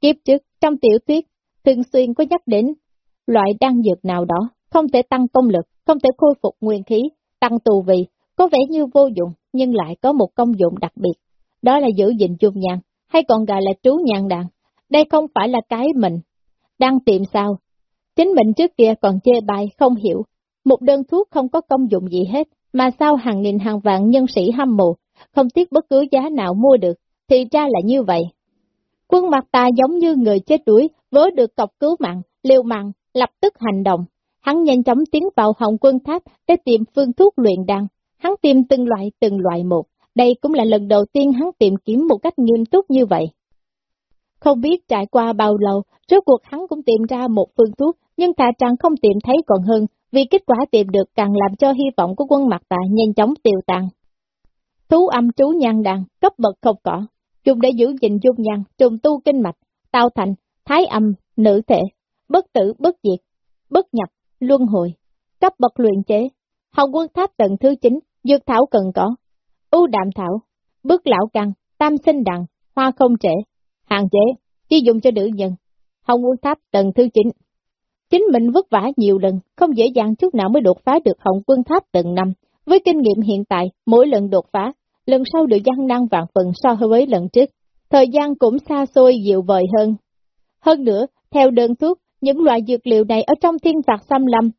S1: Kiếp trước, trong tiểu tuyết, thường xuyên có nhắc đến loại đan dược nào đó, không thể tăng công lực, không thể khôi phục nguyên khí, tăng tù vị, có vẻ như vô dụng, nhưng lại có một công dụng đặc biệt, đó là giữ gìn dung nhan, hay còn gọi là trú nhan đàn. Đây không phải là cái mình đang tìm sao. Chính mình trước kia còn chê bài không hiểu, một đơn thuốc không có công dụng gì hết, mà sao hàng nghìn hàng vạn nhân sĩ hâm mộ, không tiếc bất cứ giá nào mua được, thì ra là như vậy. Quân mặt ta giống như người chết đuối, vớ được cọc cứu mạng, liều mạng, lập tức hành động. Hắn nhanh chóng tiến vào hồng quân tháp để tìm phương thuốc luyện đan, Hắn tìm từng loại từng loại một, đây cũng là lần đầu tiên hắn tìm kiếm một cách nghiêm túc như vậy. Không biết trải qua bao lâu, rốt cuộc hắn cũng tìm ra một phương thuốc, nhưng thà rằng không tìm thấy còn hơn, vì kết quả tìm được càng làm cho hy vọng của quân mặt tạ nhanh chóng tiêu tan. Thú âm trú nhan đàn, cấp bậc không cỏ, dùng để giữ gìn dung nhan, trùng tu kinh mạch, tạo thành, thái âm, nữ thể, bất tử, bất diệt, bất nhập, luân hồi, cấp bậc luyện chế. Hồng quân tháp tầng thứ 9, dược thảo cần có, ưu đạm thảo, bước lão căn, tam sinh đằng, hoa không trễ, hàng chế, chỉ dùng cho nữ nhân. Hồng quân tháp tầng thứ 9. Chính mình vất vả nhiều lần, không dễ dàng chút nào mới đột phá được hồng quân tháp tầng 5. Với kinh nghiệm hiện tại, mỗi lần đột phá, lần sau được gian năng vạn phần so với lần trước. Thời gian cũng xa xôi dịu vời hơn. Hơn nữa, theo đơn thuốc, những loại dược liệu này ở trong thiên phạt xâm lâm,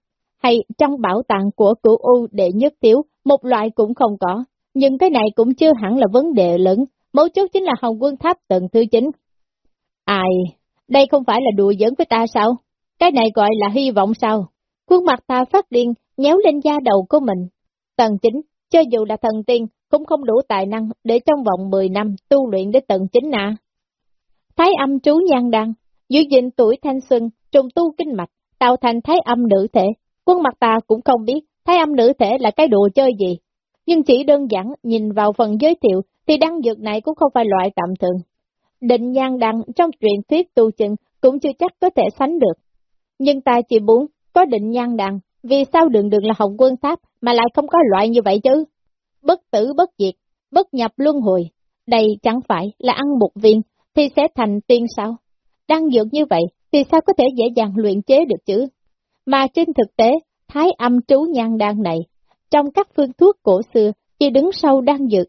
S1: hay trong bảo tàng của cửu U đệ nhất tiếu, một loại cũng không có. Nhưng cái này cũng chưa hẳn là vấn đề lớn, mấu chốt chính là Hồng Quân Tháp tầng thứ 9. Ai, đây không phải là đùa giỡn với ta sao? Cái này gọi là hy vọng sao? Khuôn mặt ta phát điên, nhéo lên da đầu của mình. tần chính, cho dù là thần tiên, cũng không đủ tài năng để trong vòng 10 năm tu luyện đến tần chính nạ. Thái âm trú nhan đăng, giữ gìn tuổi thanh xuân, trùng tu kinh mạch, tạo thành thái âm nữ thể. Quân mặt ta cũng không biết thái âm nữ thể là cái đồ chơi gì, nhưng chỉ đơn giản nhìn vào phần giới thiệu thì đăng dược này cũng không phải loại tạm thường. Định nhan đăng trong truyền thuyết tu chân cũng chưa chắc có thể sánh được. Nhưng ta chỉ muốn có định nhan đăng, vì sao đường đường là hồng quân tháp mà lại không có loại như vậy chứ? Bất tử bất diệt, bất nhập luân hồi, đây chẳng phải là ăn một viên thì sẽ thành tiên sao? Đăng dược như vậy thì sao có thể dễ dàng luyện chế được chứ? Mà trên thực tế, thái âm trú nhan đan này, trong các phương thuốc cổ xưa, chỉ đứng sau đan dược,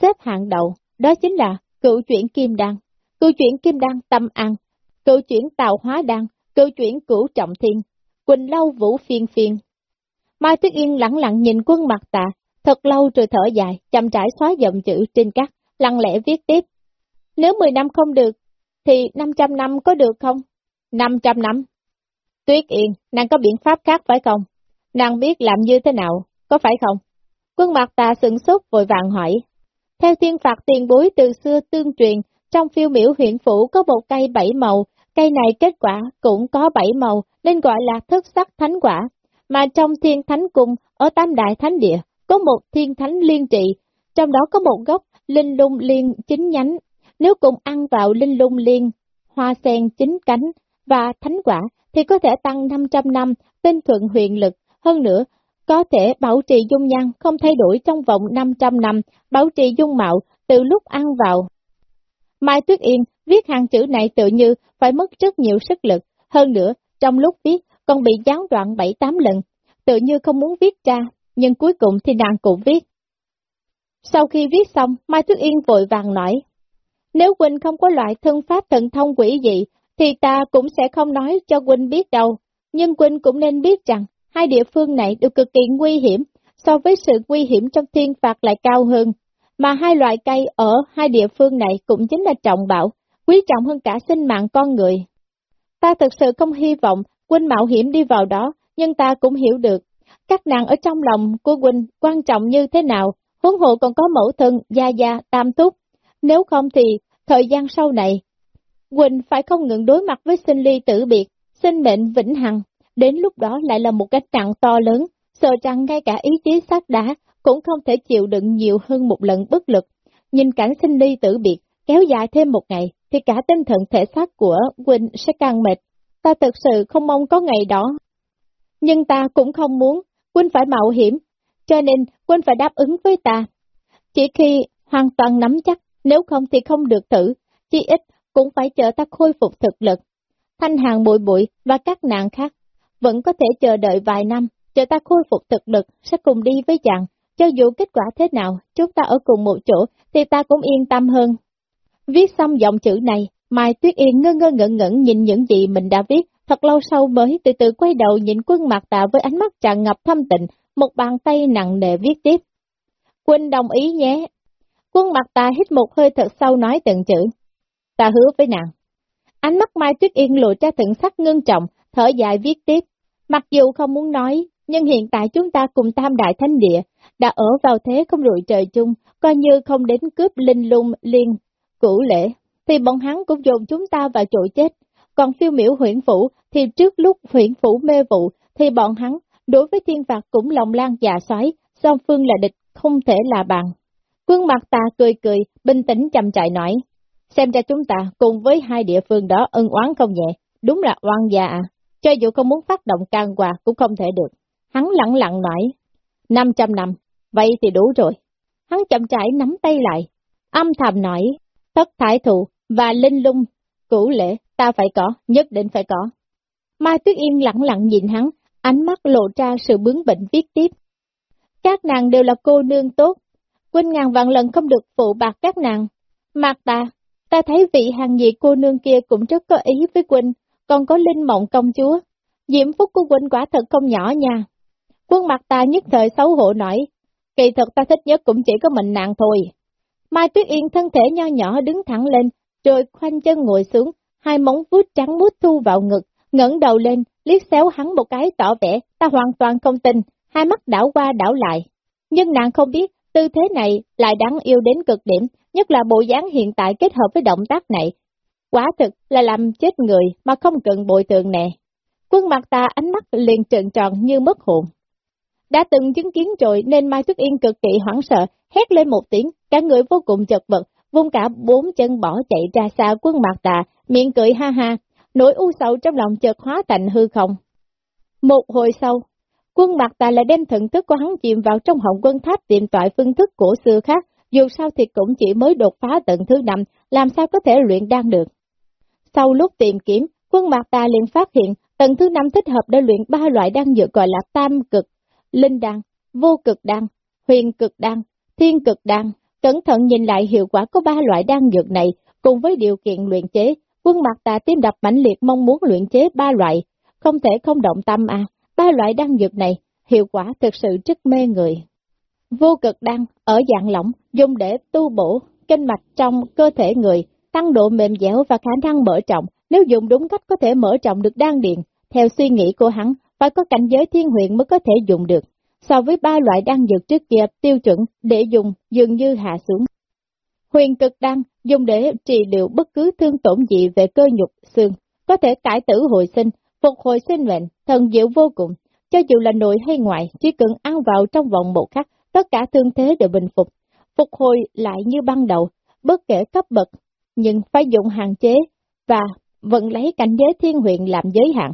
S1: xếp hạng đầu, đó chính là cựu chuyển kim đan, cựu chuyển kim đan tâm ăn, cựu chuyển tạo hóa đan, cựu chuyển cửu trọng thiên, quỳnh lâu vũ phiên phiên. Mai Tuyết Yên lặng lặng nhìn quân mặt tạ, thật lâu rồi thở dài, chậm trải xóa dòng chữ trên các, lặng lẽ viết tiếp. Nếu 10 năm không được, thì 500 năm có được không? 500 năm. Tuyết Yên, nàng có biện pháp khác phải không? Nàng biết làm như thế nào, có phải không? Quân mặt tà sừng sốt vội vàng hỏi. Theo thiên phạt tiền bối từ xưa tương truyền, trong phiêu miểu huyện phủ có một cây bảy màu, cây này kết quả cũng có bảy màu, nên gọi là thức sắc thánh quả. Mà trong thiên thánh cung, ở Tam Đại Thánh Địa, có một thiên thánh liên trị, trong đó có một gốc linh lung liên chính nhánh. Nếu cùng ăn vào linh lung liên, hoa sen chính cánh và thánh quả, thì có thể tăng 500 năm tinh thuận huyền lực. Hơn nữa, có thể bảo trì dung nhan không thay đổi trong vòng 500 năm, bảo trì dung mạo từ lúc ăn vào. Mai Tuyết Yên viết hàng chữ này tự như phải mất rất nhiều sức lực, hơn nữa, trong lúc viết còn bị gián đoạn 7-8 lần, tự như không muốn viết ra, nhưng cuối cùng thì nàng cũng viết. Sau khi viết xong, Mai Tuyết Yên vội vàng nói, nếu Quỳnh không có loại thân pháp thần thông quỷ dị, thì ta cũng sẽ không nói cho Quỳnh biết đâu, nhưng Quỳnh cũng nên biết rằng, hai địa phương này đều cực kỳ nguy hiểm, so với sự nguy hiểm trong thiên phạt lại cao hơn, mà hai loại cây ở hai địa phương này cũng chính là trọng bảo, quý trọng hơn cả sinh mạng con người. Ta thực sự không hy vọng Quỳnh mạo hiểm đi vào đó, nhưng ta cũng hiểu được, các nàng ở trong lòng của Quỳnh quan trọng như thế nào, huống hộ còn có mẫu thân, gia gia, tam túc. Nếu không thì, thời gian sau này, Quỳnh phải không ngừng đối mặt với sinh ly tử biệt, sinh mệnh vĩnh hằng, đến lúc đó lại là một gánh nặng to lớn, sợ rằng ngay cả ý chí sát đá cũng không thể chịu đựng nhiều hơn một lần bất lực. Nhìn cảnh sinh ly tử biệt, kéo dài thêm một ngày, thì cả tinh thần thể xác của Quỳnh sẽ càng mệt. Ta thực sự không mong có ngày đó. Nhưng ta cũng không muốn, Quỳnh phải mạo hiểm, cho nên Quỳnh phải đáp ứng với ta. Chỉ khi hoàn toàn nắm chắc, nếu không thì không được thử, chỉ ít cũng phải chờ ta khôi phục thực lực. Thanh hàng bụi bụi và các nạn khác vẫn có thể chờ đợi vài năm, chờ ta khôi phục thực lực sẽ cùng đi với chàng, cho dù kết quả thế nào, chúng ta ở cùng một chỗ thì ta cũng yên tâm hơn. Viết xong dòng chữ này, Mai Tuyết Yên ngơ ngơ ngẩn ngẩn nhìn những gì mình đã viết, thật lâu sau mới từ từ quay đầu nhìn quân mặt tạ với ánh mắt tràn ngập thâm tình, một bàn tay nặng nề viết tiếp. Quân đồng ý nhé. Quân mặt tạ hít một hơi thật sâu nói từng chữ. Ta hứa với nàng. Ánh mắt Mai Tuyết Yên lộ ra tận sắc ngưng trọng, thở dài viết tiếp. Mặc dù không muốn nói, nhưng hiện tại chúng ta cùng tam đại thánh địa, đã ở vào thế không rụi trời chung, coi như không đến cướp linh lung liên, Cũ lễ, thì bọn hắn cũng dồn chúng ta vào chỗ chết. Còn phiêu miểu huyện phủ, thì trước lúc huyện phủ mê vụ, thì bọn hắn, đối với thiên phạt cũng lòng lan dạ xoáy, song phương là địch, không thể là bằng. Quân mặt ta cười cười, bình tĩnh chậm chạy nói, xem ra chúng ta cùng với hai địa phương đó ân oán không nhẹ, đúng là oan gia à, cho dù không muốn phát động can quà cũng không thể được. Hắn lặng lặng nói, 500 năm, vậy thì đủ rồi. Hắn chậm rãi nắm tay lại, âm thầm nói, thất thải thụ và linh lung, cũ lễ, ta phải có, nhất định phải có. Mai Tuyết Yên lặng lặng nhìn hắn, ánh mắt lộ ra sự bướng bỉnh viết tiếp. Các nàng đều là cô nương tốt, quên ngàn vạn lần không được phụ bạc các nàng. Mạc ta, ta thấy vị hàng nhị cô nương kia cũng rất có ý với Quỳnh, còn có linh mộng công chúa. Diễm phúc của Quỳnh quả thật không nhỏ nha. Quân mặt ta nhất thời xấu hổ nổi, kỳ thật ta thích nhất cũng chỉ có mình nàng thôi. Mai Tuyết Yên thân thể nho nhỏ đứng thẳng lên, rồi khoanh chân ngồi xuống, hai móng vuốt trắng mút thu vào ngực, ngẩng đầu lên, liếc xéo hắn một cái tỏ vẻ, ta hoàn toàn không tin, hai mắt đảo qua đảo lại. Nhưng nàng không biết, tư thế này lại đáng yêu đến cực điểm, nhất là bộ dáng hiện tại kết hợp với động tác này. Quả thực là làm chết người mà không cần bồi thường nè. Quân mặt ta ánh mắt liền trợn tròn như mất hồn. Đã từng chứng kiến rồi nên Mai Tuyết Yên cực kỳ hoảng sợ, hét lên một tiếng, cả người vô cùng chật vật, vung cả bốn chân bỏ chạy ra xa quân mạc tà, miệng cười ha ha, nỗi u sầu trong lòng chợt hóa thành hư không. Một hồi sau, quân mạc tà lại đem thận thức của hắn chìm vào trong họng quân tháp tìm tọa phương thức cổ xưa khác, dù sao thì cũng chỉ mới đột phá tận thứ năm, làm sao có thể luyện đan được. Sau lúc tìm kiếm, quân mạc tà liền phát hiện tầng thứ năm thích hợp để luyện ba loại đan dược gọi là tam cực, linh đan, vô cực đan, huyền cực đan, thiên cực đan. Cẩn thận nhìn lại hiệu quả của ba loại đan dược này, cùng với điều kiện luyện chế, quân mặt tà tim đập mãnh liệt mong muốn luyện chế ba loại, không thể không động tâm à, ba loại đan dược này, hiệu quả thực sự rất mê người. Vô cực đan, ở dạng lỏng, dùng để tu bổ, kinh mạch trong cơ thể người, tăng độ mềm dẻo và khả năng mở trọng, nếu dùng đúng cách có thể mở trọng được đan điện. Theo suy nghĩ của hắn, phải có cảnh giới thiên huyện mới có thể dùng được. So với ba loại đan dược trước kia tiêu chuẩn để dùng dường như hạ xuống. Huyền cực đan dùng để trị liệu bất cứ thương tổn gì về cơ nhục, xương, có thể cải tử hồi sinh, phục hồi sinh mệnh, thần diệu vô cùng. Cho dù là nội hay ngoại, chỉ cần ăn vào trong vòng một khắc, tất cả thương thế đều bình phục, phục hồi lại như ban đầu, bất kể cấp bậc, nhưng phải dùng hạn chế và vẫn lấy cảnh giới thiên huyện làm giới hạn.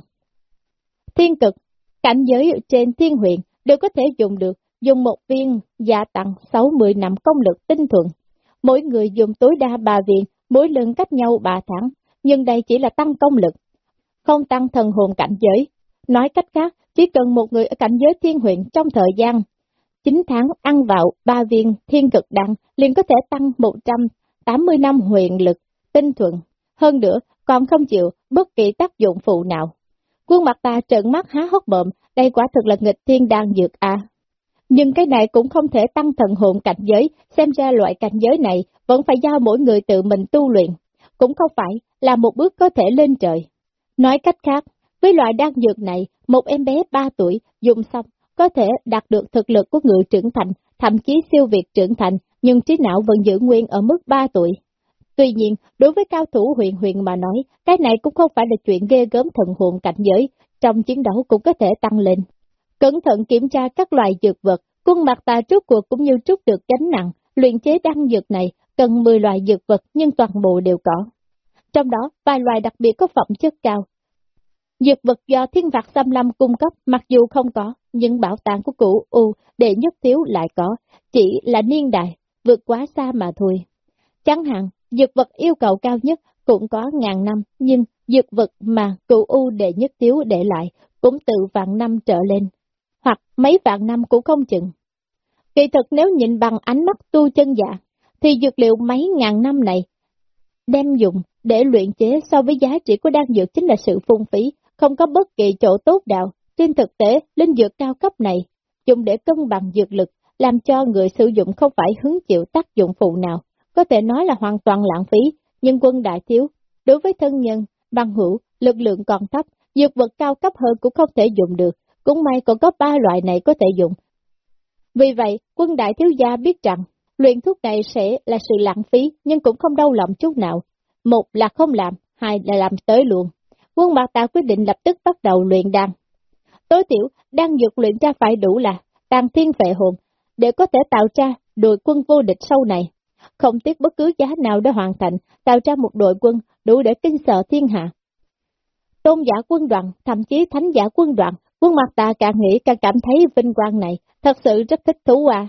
S1: Thiên cực, cảnh giới trên thiên huyện đều có thể dùng được, dùng một viên gia tăng 60 năm công lực tinh thuận. Mỗi người dùng tối đa 3 viên, mỗi lần cách nhau 3 tháng, nhưng đây chỉ là tăng công lực, không tăng thần hồn cảnh giới. Nói cách khác, chỉ cần một người ở cảnh giới thiên huyện trong thời gian 9 tháng ăn vào 3 viên thiên cực đăng liền có thể tăng 180 năm huyền lực, tinh thuận. Hơn nữa, còn không chịu bất kỳ tác dụng phụ nào. Quân mặt ta trợn mắt há hốc bợm, đây quả thực là nghịch thiên đan dược a. Nhưng cái này cũng không thể tăng thần hồn cảnh giới, xem ra loại cảnh giới này vẫn phải giao mỗi người tự mình tu luyện, cũng không phải là một bước có thể lên trời. Nói cách khác, với loại đan dược này, một em bé 3 tuổi dùng xong có thể đạt được thực lực của người trưởng thành, thậm chí siêu việt trưởng thành, nhưng trí não vẫn giữ nguyên ở mức 3 tuổi. Tuy nhiên, đối với cao thủ huyền huyền mà nói, cái này cũng không phải là chuyện ghê gớm thần hồn cảnh giới, trong chiến đấu cũng có thể tăng lên. Cẩn thận kiểm tra các loại dược vật, quân mặt ta trước cuộc cũng như trút được gánh nặng, luyện chế đăng dược này cần 10 loại dược vật nhưng toàn bộ đều có. Trong đó, vài loại đặc biệt có phẩm chất cao. Dược vật do thiên vạc xâm lâm cung cấp mặc dù không có, nhưng bảo tàng của cụ U đệ nhất thiếu lại có, chỉ là niên đại, vượt quá xa mà thôi. Chẳng hạn, dược vật yêu cầu cao nhất cũng có ngàn năm, nhưng dược vật mà cụ U đệ nhất tiếu để lại cũng từ vạn năm trở lên, hoặc mấy vạn năm cũng không chừng. Kỳ thực nếu nhìn bằng ánh mắt tu chân dạ, thì dược liệu mấy ngàn năm này đem dùng để luyện chế so với giá trị của đan dược chính là sự phung phí, không có bất kỳ chỗ tốt đạo. Trên thực tế, linh dược cao cấp này dùng để cân bằng dược lực, làm cho người sử dụng không phải hứng chịu tác dụng phụ nào, có thể nói là hoàn toàn lãng phí, nhưng quân đại thiếu, đối với thân nhân, bằng hữu, lực lượng còn thấp, dược vật cao cấp hơn cũng không thể dùng được, cũng may còn có ba loại này có thể dùng. Vì vậy, quân đại thiếu gia biết rằng, luyện thuốc này sẽ là sự lãng phí, nhưng cũng không đau lòng chút nào. Một là không làm, hai là làm tới luôn. Quân Mạc Tà quyết định lập tức bắt đầu luyện đan. Tối thiểu, đan dược luyện ra phải đủ là đan thiên vệ hồn, để có thể tạo ra đội quân vô địch sau này. Không tiếc bất cứ giá nào để hoàn thành, tạo ra một đội quân đủ để kinh sợ thiên hạ. Tôn giả quân đoàn, thậm chí thánh giả quân đoàn, quân mặt tà càng nghĩ càng cảm thấy vinh quang này, thật sự rất thích thú à.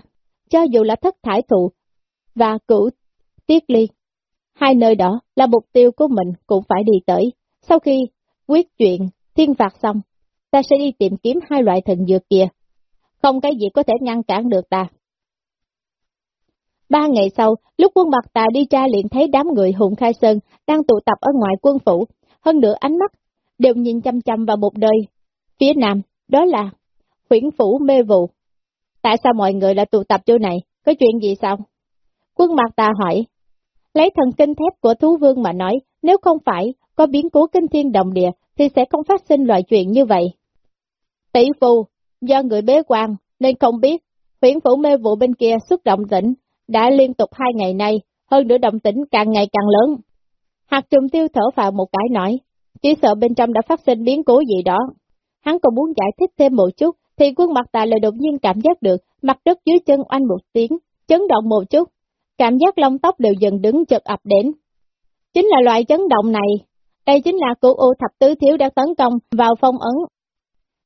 S1: Cho dù là thất thải thụ và cửu tiết ly, hai nơi đó là mục tiêu của mình cũng phải đi tới. Sau khi quyết chuyện thiên phạt xong, ta sẽ đi tìm kiếm hai loại thần dược kia. Không cái gì có thể ngăn cản được ta. Ba ngày sau, lúc quân bạc tà đi ra liền thấy đám người Hùng Khai Sơn đang tụ tập ở ngoài quân phủ, hơn nữa ánh mắt đều nhìn chăm chăm vào một đời. Phía nam, đó là huyển phủ mê vụ. Tại sao mọi người lại tụ tập chỗ này? Có chuyện gì sao? Quân bạc tà hỏi. Lấy thần kinh thép của thú vương mà nói, nếu không phải có biến cố kinh thiên động địa, thì sẽ không phát sinh loại chuyện như vậy. Tỷ phu, do người bế quan, nên không biết, huyển phủ mê vụ bên kia xuất động tỉnh, đã liên tục hai ngày nay, hơn nữa động tĩnh càng ngày càng lớn. Hạt trùng tiêu thở vào một cái nói, chỉ sợ bên trong đã phát sinh biến cố gì đó. Hắn còn muốn giải thích thêm một chút, thì quân mặt tà lại đột nhiên cảm giác được mặt đất dưới chân oanh một tiếng, chấn động một chút, cảm giác lông tóc đều dần đứng chật ập đến. Chính là loại chấn động này, đây chính là cụ U thập tứ thiếu đã tấn công vào phong ấn.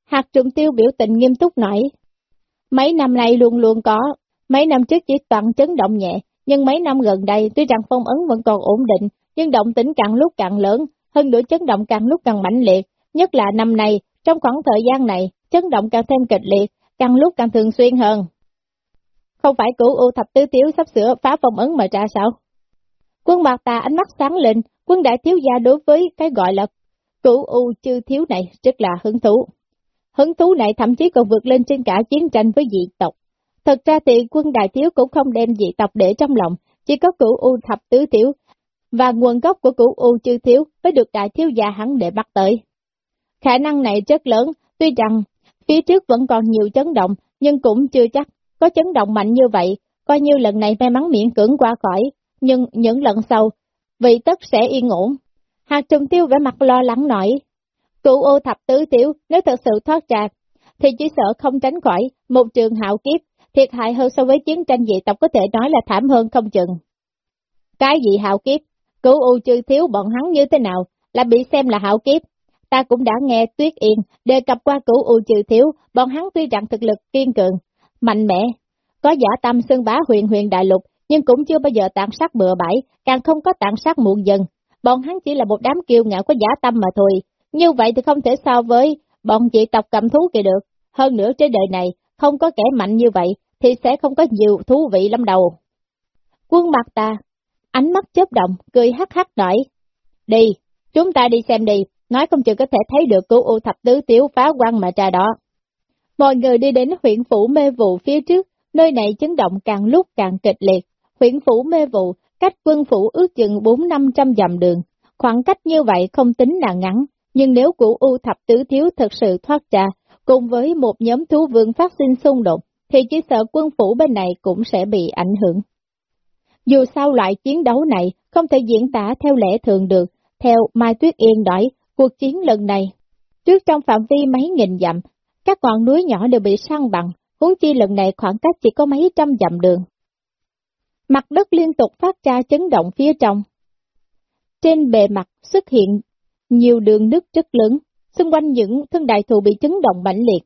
S1: Hạt trùng tiêu biểu tình nghiêm túc nói, mấy năm nay luôn luôn có, mấy năm trước chỉ toàn chấn động nhẹ, nhưng mấy năm gần đây tuy rằng phong ấn vẫn còn ổn định, nhưng động tĩnh càng lúc càng lớn, hơn nữa chấn động càng lúc càng mãnh liệt, nhất là năm nay, trong khoảng thời gian này, chấn động càng thêm kịch liệt, càng lúc càng thường xuyên hơn. Không phải cửu U thập tứ thiếu sắp sửa phá phong ấn mà ra sao? Quân bạc tà ánh mắt sáng lên, quân đại thiếu gia đối với cái gọi là cửu U chư thiếu này rất là hứng thú. Hứng thú này thậm chí còn vượt lên trên cả chiến tranh với dị tộc. Thật ra thì quân đại thiếu cũng không đem dị tộc để trong lòng, chỉ có cửu U thập tứ thiếu và nguồn gốc của cửu U chư thiếu mới được đại thiếu gia hắn để bắt tới. Khả năng này rất lớn, tuy rằng phía trước vẫn còn nhiều chấn động, nhưng cũng chưa chắc có chấn động mạnh như vậy, coi như lần này may mắn miễn cưỡng qua khỏi, nhưng những lần sau, vị tất sẽ yên ổn. Hạt trùng tiêu vẻ mặt lo lắng nổi. Cụ ô thập tứ tiểu, nếu thật sự thoát ra, thì chỉ sợ không tránh khỏi một trường hạo kiếp, thiệt hại hơn so với chiến tranh dị tộc có thể nói là thảm hơn không chừng. Cái gì hạo kiếp? cứu u chư thiếu bọn hắn như thế nào, là bị xem là hạo kiếp. Ta cũng đã nghe Tuyết Yên đề cập qua cửu u trừ thiếu, bọn hắn tuy rằng thực lực kiên cường, mạnh mẽ, có giả tâm xưng bá huyền huyền đại lục, nhưng cũng chưa bao giờ tàn sát bừa bãi, càng không có tàn sát muộn dần. Bọn hắn chỉ là một đám kiêu ngạo có giả tâm mà thôi, như vậy thì không thể so với bọn dị tộc cầm thú kia được. Hơn nữa trên đời này, không có kẻ mạnh như vậy, thì sẽ không có nhiều thú vị lắm đâu. Quân mặt ta, ánh mắt chớp động, cười hắc hắc nói, đi, chúng ta đi xem đi, nói không chừng có thể thấy được cứu u thập tứ tiểu phá quan mà trà đó. Mọi người đi đến huyện phủ mê vụ phía trước, nơi này chấn động càng lúc càng kịch liệt. Huyện phủ mê vụ, cách quân phủ ước chừng 4-500 dặm đường. Khoảng cách như vậy không tính là ngắn, nhưng nếu cửu U thập tứ thiếu thật sự thoát ra, cùng với một nhóm thú vương phát sinh xung đột, thì chỉ sợ quân phủ bên này cũng sẽ bị ảnh hưởng. Dù sao loại chiến đấu này không thể diễn tả theo lẽ thường được, theo Mai Tuyết Yên nói, cuộc chiến lần này, trước trong phạm vi mấy nghìn dặm, các ngọn núi nhỏ đều bị săn bằng, huống chi lần này khoảng cách chỉ có mấy trăm dặm đường. Mặt đất liên tục phát ra chấn động phía trong. Trên bề mặt xuất hiện nhiều đường nước rất lớn, xung quanh những thân đại thụ bị chấn động mạnh liệt.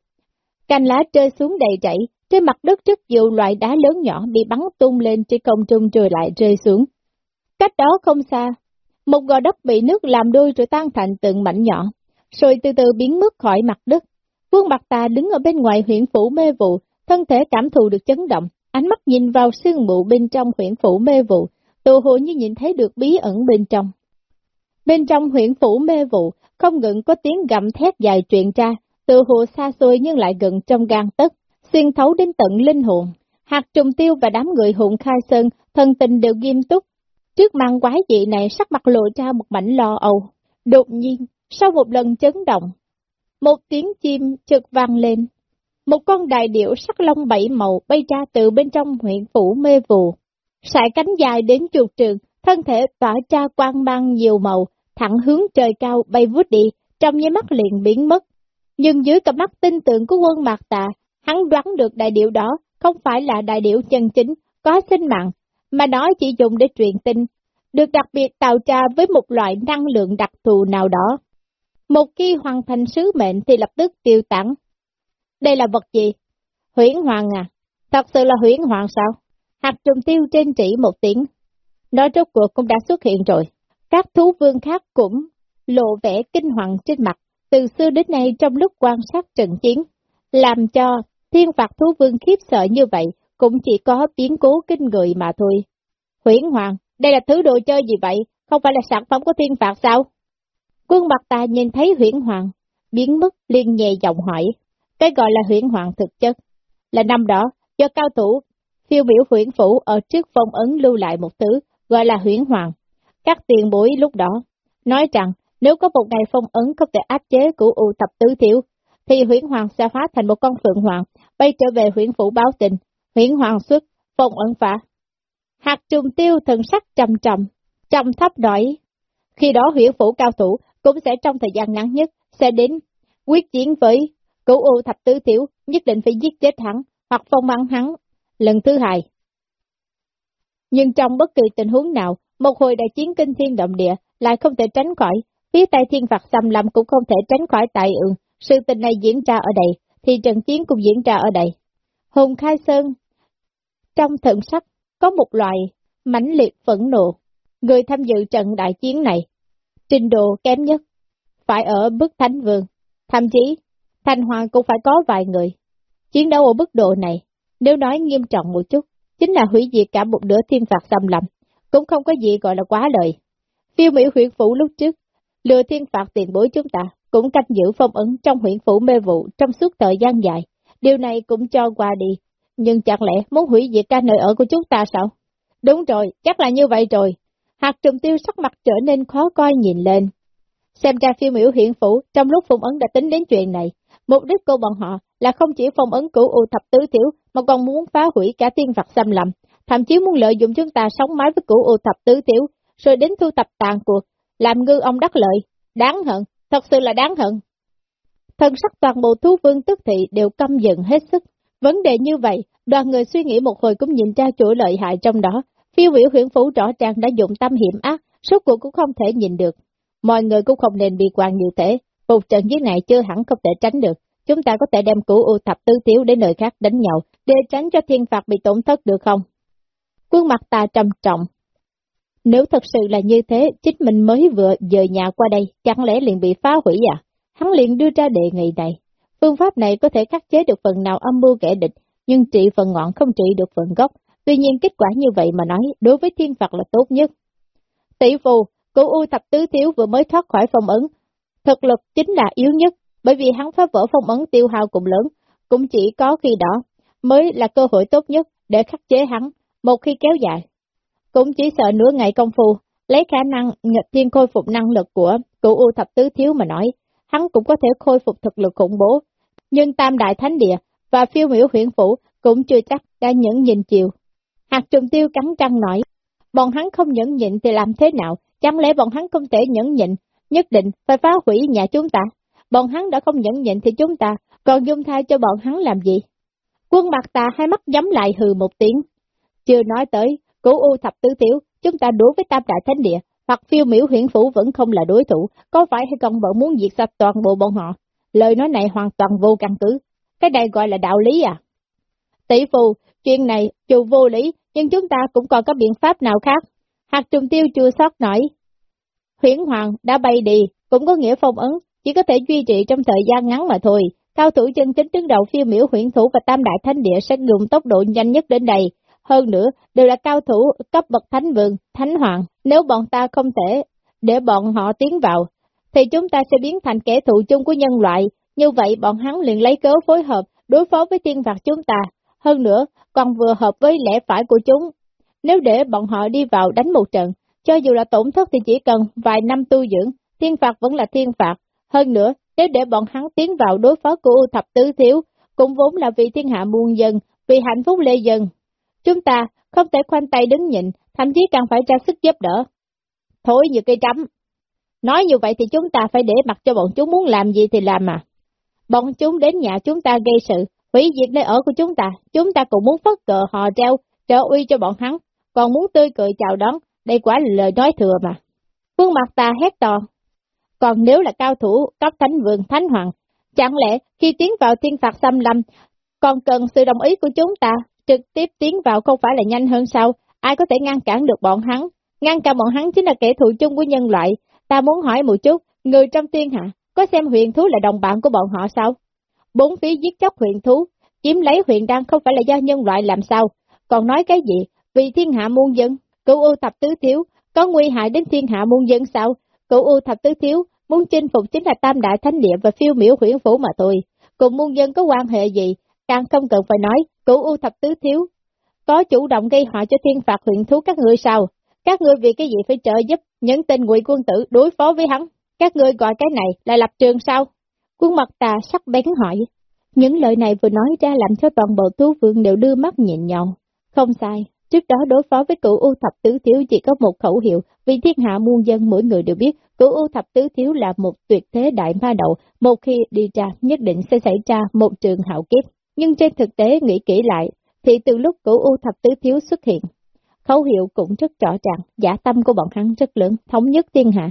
S1: Cành lá rơi xuống đầy rẫy, trên mặt đất rất nhiều loại đá lớn nhỏ bị bắn tung lên trên không trung rồi lại rơi xuống. Cách đó không xa, một gò đất bị nước làm đôi rồi tan thành từng mảnh nhỏ, rồi từ từ biến mất khỏi mặt đất. Vương Bạc Tà đứng ở bên ngoài huyện phủ mê vụ, thân thể cảm thụ được chấn động, ánh mắt nhìn vào sương mù bên trong huyện phủ mê vụ, tự hồ như nhìn thấy được bí ẩn bên trong. Bên trong huyện phủ mê vụ, không ngừng có tiếng gầm thét dài truyền ra, từ hồ xa xôi nhưng lại gần trong gan tất, xuyên thấu đến tận linh hồn. Hạt trùng tiêu và đám người hùng khai sơn, thân tình đều nghiêm túc. Trước màn quái dị này sắc mặt lộ ra một mảnh lo âu. Đột nhiên, sau một lần chấn động, một tiếng chim chợt vang lên. Một con đại điểu sắc lông bảy màu bay ra từ bên trong huyện phủ mê vụ. Sải cánh dài đến chuột trường, thân thể tỏa ra quang mang nhiều màu, thẳng hướng trời cao bay vút đi, trong nháy mắt liền biến mất. Nhưng dưới cặp mắt tin tưởng của quân mạc tà, hắn đoán được đại điệu đó không phải là đại điệu chân chính, có sinh mạng, mà nó chỉ dùng để truyền tin, được đặc biệt tạo ra với một loại năng lượng đặc thù nào đó. Một khi hoàn thành sứ mệnh thì lập tức tiêu tản. Đây là vật gì? Huyễn hoàng à? Thật sự là huyễn hoàng sao? Hạt trùng tiêu trên chỉ một tiếng. Nói rốt cuộc cũng đã xuất hiện rồi. Các thú vương khác cũng lộ vẻ kinh hoàng trên mặt, từ xưa đến nay trong lúc quan sát trận chiến, làm cho thiên phạt thú vương khiếp sợ như vậy cũng chỉ có biến cố kinh người mà thôi. Huyễn hoàng, đây là thứ đồ chơi gì vậy? Không phải là sản phẩm của thiên phạt sao? Quân mặt ta nhìn thấy huyễn hoàng, biến mất liền nhẹ giọng hỏi. Cái gọi là huyễn hoàng thực chất, là năm đó do cao thủ phiêu biểu huyễn phủ ở trước phong ấn lưu lại một thứ gọi là huyễn hoàng. Các tiền bối lúc đó nói rằng nếu có một ngày phong ấn không thể áp chế của U tập tứ thiếu, thì huyễn hoàng sẽ hóa thành một con phượng hoàng, bay trở về huyễn phủ báo tình, huyễn hoàng xuất, phong ấn phá. Hạt trùng tiêu thần sắc trầm trầm, trầm thấp đỏi. Khi đó huyễn phủ cao thủ cũng sẽ trong thời gian ngắn nhất, sẽ đến quyết chiến với cửu U thập tứ tiểu, nhất định phải giết chết hắn, hoặc phong băng hắn, lần thứ hai. Nhưng trong bất kỳ tình huống nào, một hồi đại chiến kinh thiên động địa lại không thể tránh khỏi, phía tay thiên phạt xâm lâm cũng không thể tránh khỏi tại ương, sự tình này diễn ra ở đây, thì trận chiến cũng diễn ra ở đây. Hùng Khai Sơn, trong thượng sắc, có một loại mãnh liệt phẫn nộ, người tham dự trận đại chiến này, trình độ kém nhất, phải ở bức thánh vương, thậm chí Thanh Hoàng cũng phải có vài người. Chiến đấu ở mức độ này, nếu nói nghiêm trọng một chút, chính là hủy diệt cả một nửa thiên phạt xâm lầm, cũng không có gì gọi là quá lời. Phiêu Mỹ huyện phủ lúc trước, lừa thiên phạt tiền bối chúng ta, cũng canh giữ phong ấn trong huyện phủ mê vụ trong suốt thời gian dài. Điều này cũng cho qua đi, nhưng chẳng lẽ muốn hủy diệt cả nơi ở của chúng ta sao? Đúng rồi, chắc là như vậy rồi. hạt trùng tiêu sắc mặt trở nên khó coi nhìn lên. Xem ra phiêu miểu hiện phủ trong lúc phong ấn đã tính đến chuyện này. Mục đích của bọn họ là không chỉ phong ấn cửu u thập tứ thiếu mà còn muốn phá hủy cả tiên Phật xâm lầm, thậm chí muốn lợi dụng chúng ta sống mái với cửu u thập tứ tiểu rồi đến thu tập tàn cuộc, làm ngư ông đắc lợi. Đáng hận, thật sự là đáng hận. Thần sắc toàn bộ thú vương tức thị đều căm giận hết sức. Vấn đề như vậy, đoàn người suy nghĩ một hồi cũng nhìn ra chỗ lợi hại trong đó. Phiêu biểu huyện phủ rõ ràng đã dụng tâm hiểm ác, số cuộc cũng không thể nhìn được. Mọi người cũng không nên bị quan như thế, một trận giết này chưa hẳn không thể tránh được. Chúng ta có thể đem cửu u thập tư tiếu đến nơi khác đánh nhau, để tránh cho thiên phạt bị tổn thất được không? Vương mặt ta trầm trọng. Nếu thật sự là như thế, chính mình mới vừa rời nhà qua đây, chẳng lẽ liền bị phá hủy à? Hắn liền đưa ra đề nghị này. Phương pháp này có thể khắc chế được phần nào âm mưu kẻ địch, nhưng trị phần ngọn không trị được phần gốc. Tuy nhiên kết quả như vậy mà nói, đối với thiên phật là tốt nhất. Tỷ phù, cửu U thập tứ thiếu vừa mới thoát khỏi phong ấn. Thực lực chính là yếu nhất, bởi vì hắn phá vỡ phong ấn tiêu hao cũng lớn, cũng chỉ có khi đó mới là cơ hội tốt nhất để khắc chế hắn, một khi kéo dài. Cũng chỉ sợ nửa ngày công phu, lấy khả năng nghịch thiên khôi phục năng lực của cửu U thập tứ thiếu mà nói, hắn cũng có thể khôi phục thực lực khủng bố. Nhưng Tam Đại Thánh Địa và phiêu miểu huyện phủ cũng chưa chắc đã nhẫn nhìn chiều. Hạt trùng tiêu cắn răng nói, bọn hắn không nhẫn nhịn thì làm thế nào, chẳng lẽ bọn hắn không thể nhẫn nhịn, nhất định phải phá hủy nhà chúng ta. Bọn hắn đã không nhẫn nhịn thì chúng ta còn dung tha cho bọn hắn làm gì? Quân mặt ta hai mắt nhắm lại hừ một tiếng. Chưa nói tới, cố u thập tứ tiểu, chúng ta đối với tam đại thánh địa, hoặc phiêu miểu huyển phủ vẫn không là đối thủ, có phải hay không vẫn muốn diệt sạch toàn bộ bọn họ? Lời nói này hoàn toàn vô căn cứ, cái này gọi là đạo lý à? Tỷ phù, chuyện này dù vô lý, nhưng chúng ta cũng còn có biện pháp nào khác. Hạt trùng tiêu chưa sót nổi. Huyển Hoàng đã bay đi, cũng có nghĩa phong ấn, chỉ có thể duy trì trong thời gian ngắn mà thôi. Cao thủ chân chính đứng đầu phiêu miểu huyển thủ và tam đại thánh địa sẽ dùng tốc độ nhanh nhất đến đây. Hơn nữa, đều là cao thủ cấp bậc thánh vương, thánh hoàng. Nếu bọn ta không thể để bọn họ tiến vào, thì chúng ta sẽ biến thành kẻ thù chung của nhân loại. Như vậy bọn hắn liền lấy cớ phối hợp, đối phó với tiên phạt chúng ta. Hơn nữa, còn vừa hợp với lẽ phải của chúng. Nếu để bọn họ đi vào đánh một trận, cho dù là tổn thất thì chỉ cần vài năm tu dưỡng, thiên phạt vẫn là thiên phạt. Hơn nữa, nếu để bọn hắn tiến vào đối phó của U Thập Tứ Thiếu, cũng vốn là vì thiên hạ muôn dân, vì hạnh phúc lê dân. Chúng ta không thể khoanh tay đứng nhịn, thậm chí càng phải ra sức giúp đỡ. Thôi như cây trắm. Nói như vậy thì chúng ta phải để mặt cho bọn chúng muốn làm gì thì làm mà. Bọn chúng đến nhà chúng ta gây sự, hủy diệt nơi ở của chúng ta, chúng ta cũng muốn phất cờ họ treo, trợ uy cho bọn hắn, còn muốn tươi cười chào đón, đây quả là lời nói thừa mà. Phương mặt ta hét to. Còn nếu là cao thủ cấp thánh vương thánh hoàng, chẳng lẽ khi tiến vào thiên phạt xâm lâm, còn cần sự đồng ý của chúng ta, trực tiếp tiến vào không phải là nhanh hơn sao, ai có thể ngăn cản được bọn hắn? Ngăn cản bọn hắn chính là kẻ thù chung của nhân loại. Ta muốn hỏi một chút, người trong thiên hạ, có xem huyền thú là đồng bạn của bọn họ sao? Bốn phía giết chóc huyền thú, chiếm lấy huyền đăng không phải là do nhân loại làm sao? Còn nói cái gì? Vì thiên hạ muôn dân, cửu u thập tứ thiếu, có nguy hại đến thiên hạ muôn dân sao? Cửu u thập tứ thiếu, muốn chinh phục chính là tam đại thánh địa và phiêu miểu huyền phủ mà thôi. Cùng muôn dân có quan hệ gì? Càng không cần phải nói, cửu u thập tứ thiếu. Có chủ động gây họa cho thiên phạt huyện thú các ngươi sao? Các ngươi vì cái gì phải trợ giúp những tên ngụy quân tử đối phó với hắn? Các ngươi gọi cái này là lập trường sao? Quân mặt tà sắc bén hỏi. Những lời này vừa nói ra làm cho toàn bộ thú vương đều đưa mắt nhìn nhau. Không sai, trước đó đối phó với cửu U thập tứ thiếu chỉ có một khẩu hiệu, vì thiên hạ muôn dân mỗi người đều biết cửu U thập tứ thiếu là một tuyệt thế đại ma đậu, một khi đi ra nhất định sẽ xảy ra một trường hạo kiếp. Nhưng trên thực tế nghĩ kỹ lại, thì từ lúc cửu U thập tứ thiếu xuất hiện, khẩu hiệu cũng rất rõ ràng, giả tâm của bọn hắn rất lớn, thống nhất thiên hạ.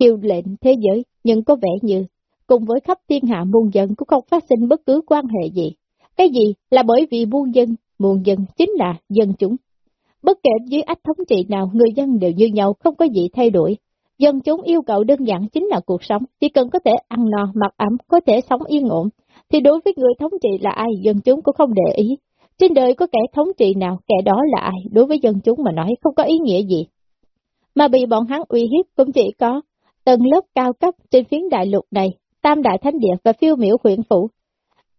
S1: Hiệu lệnh thế giới, nhưng có vẻ như, cùng với khắp thiên hạ muôn dân cũng không phát sinh bất cứ quan hệ gì. Cái gì là bởi vì muôn dân, muôn dân chính là dân chúng. Bất kể dưới ách thống trị nào, người dân đều như nhau, không có gì thay đổi. Dân chúng yêu cầu đơn giản chính là cuộc sống, chỉ cần có thể ăn no, mặc ấm, có thể sống yên ổn, thì đối với người thống trị là ai, dân chúng cũng không để ý. Trên đời có kẻ thống trị nào, kẻ đó là ai, đối với dân chúng mà nói không có ý nghĩa gì. Mà bị bọn hắn uy hiếp cũng chỉ có tầng lớp cao cấp trên phiến đại lục này, tam đại thánh địa và phiêu miểu huyện phủ.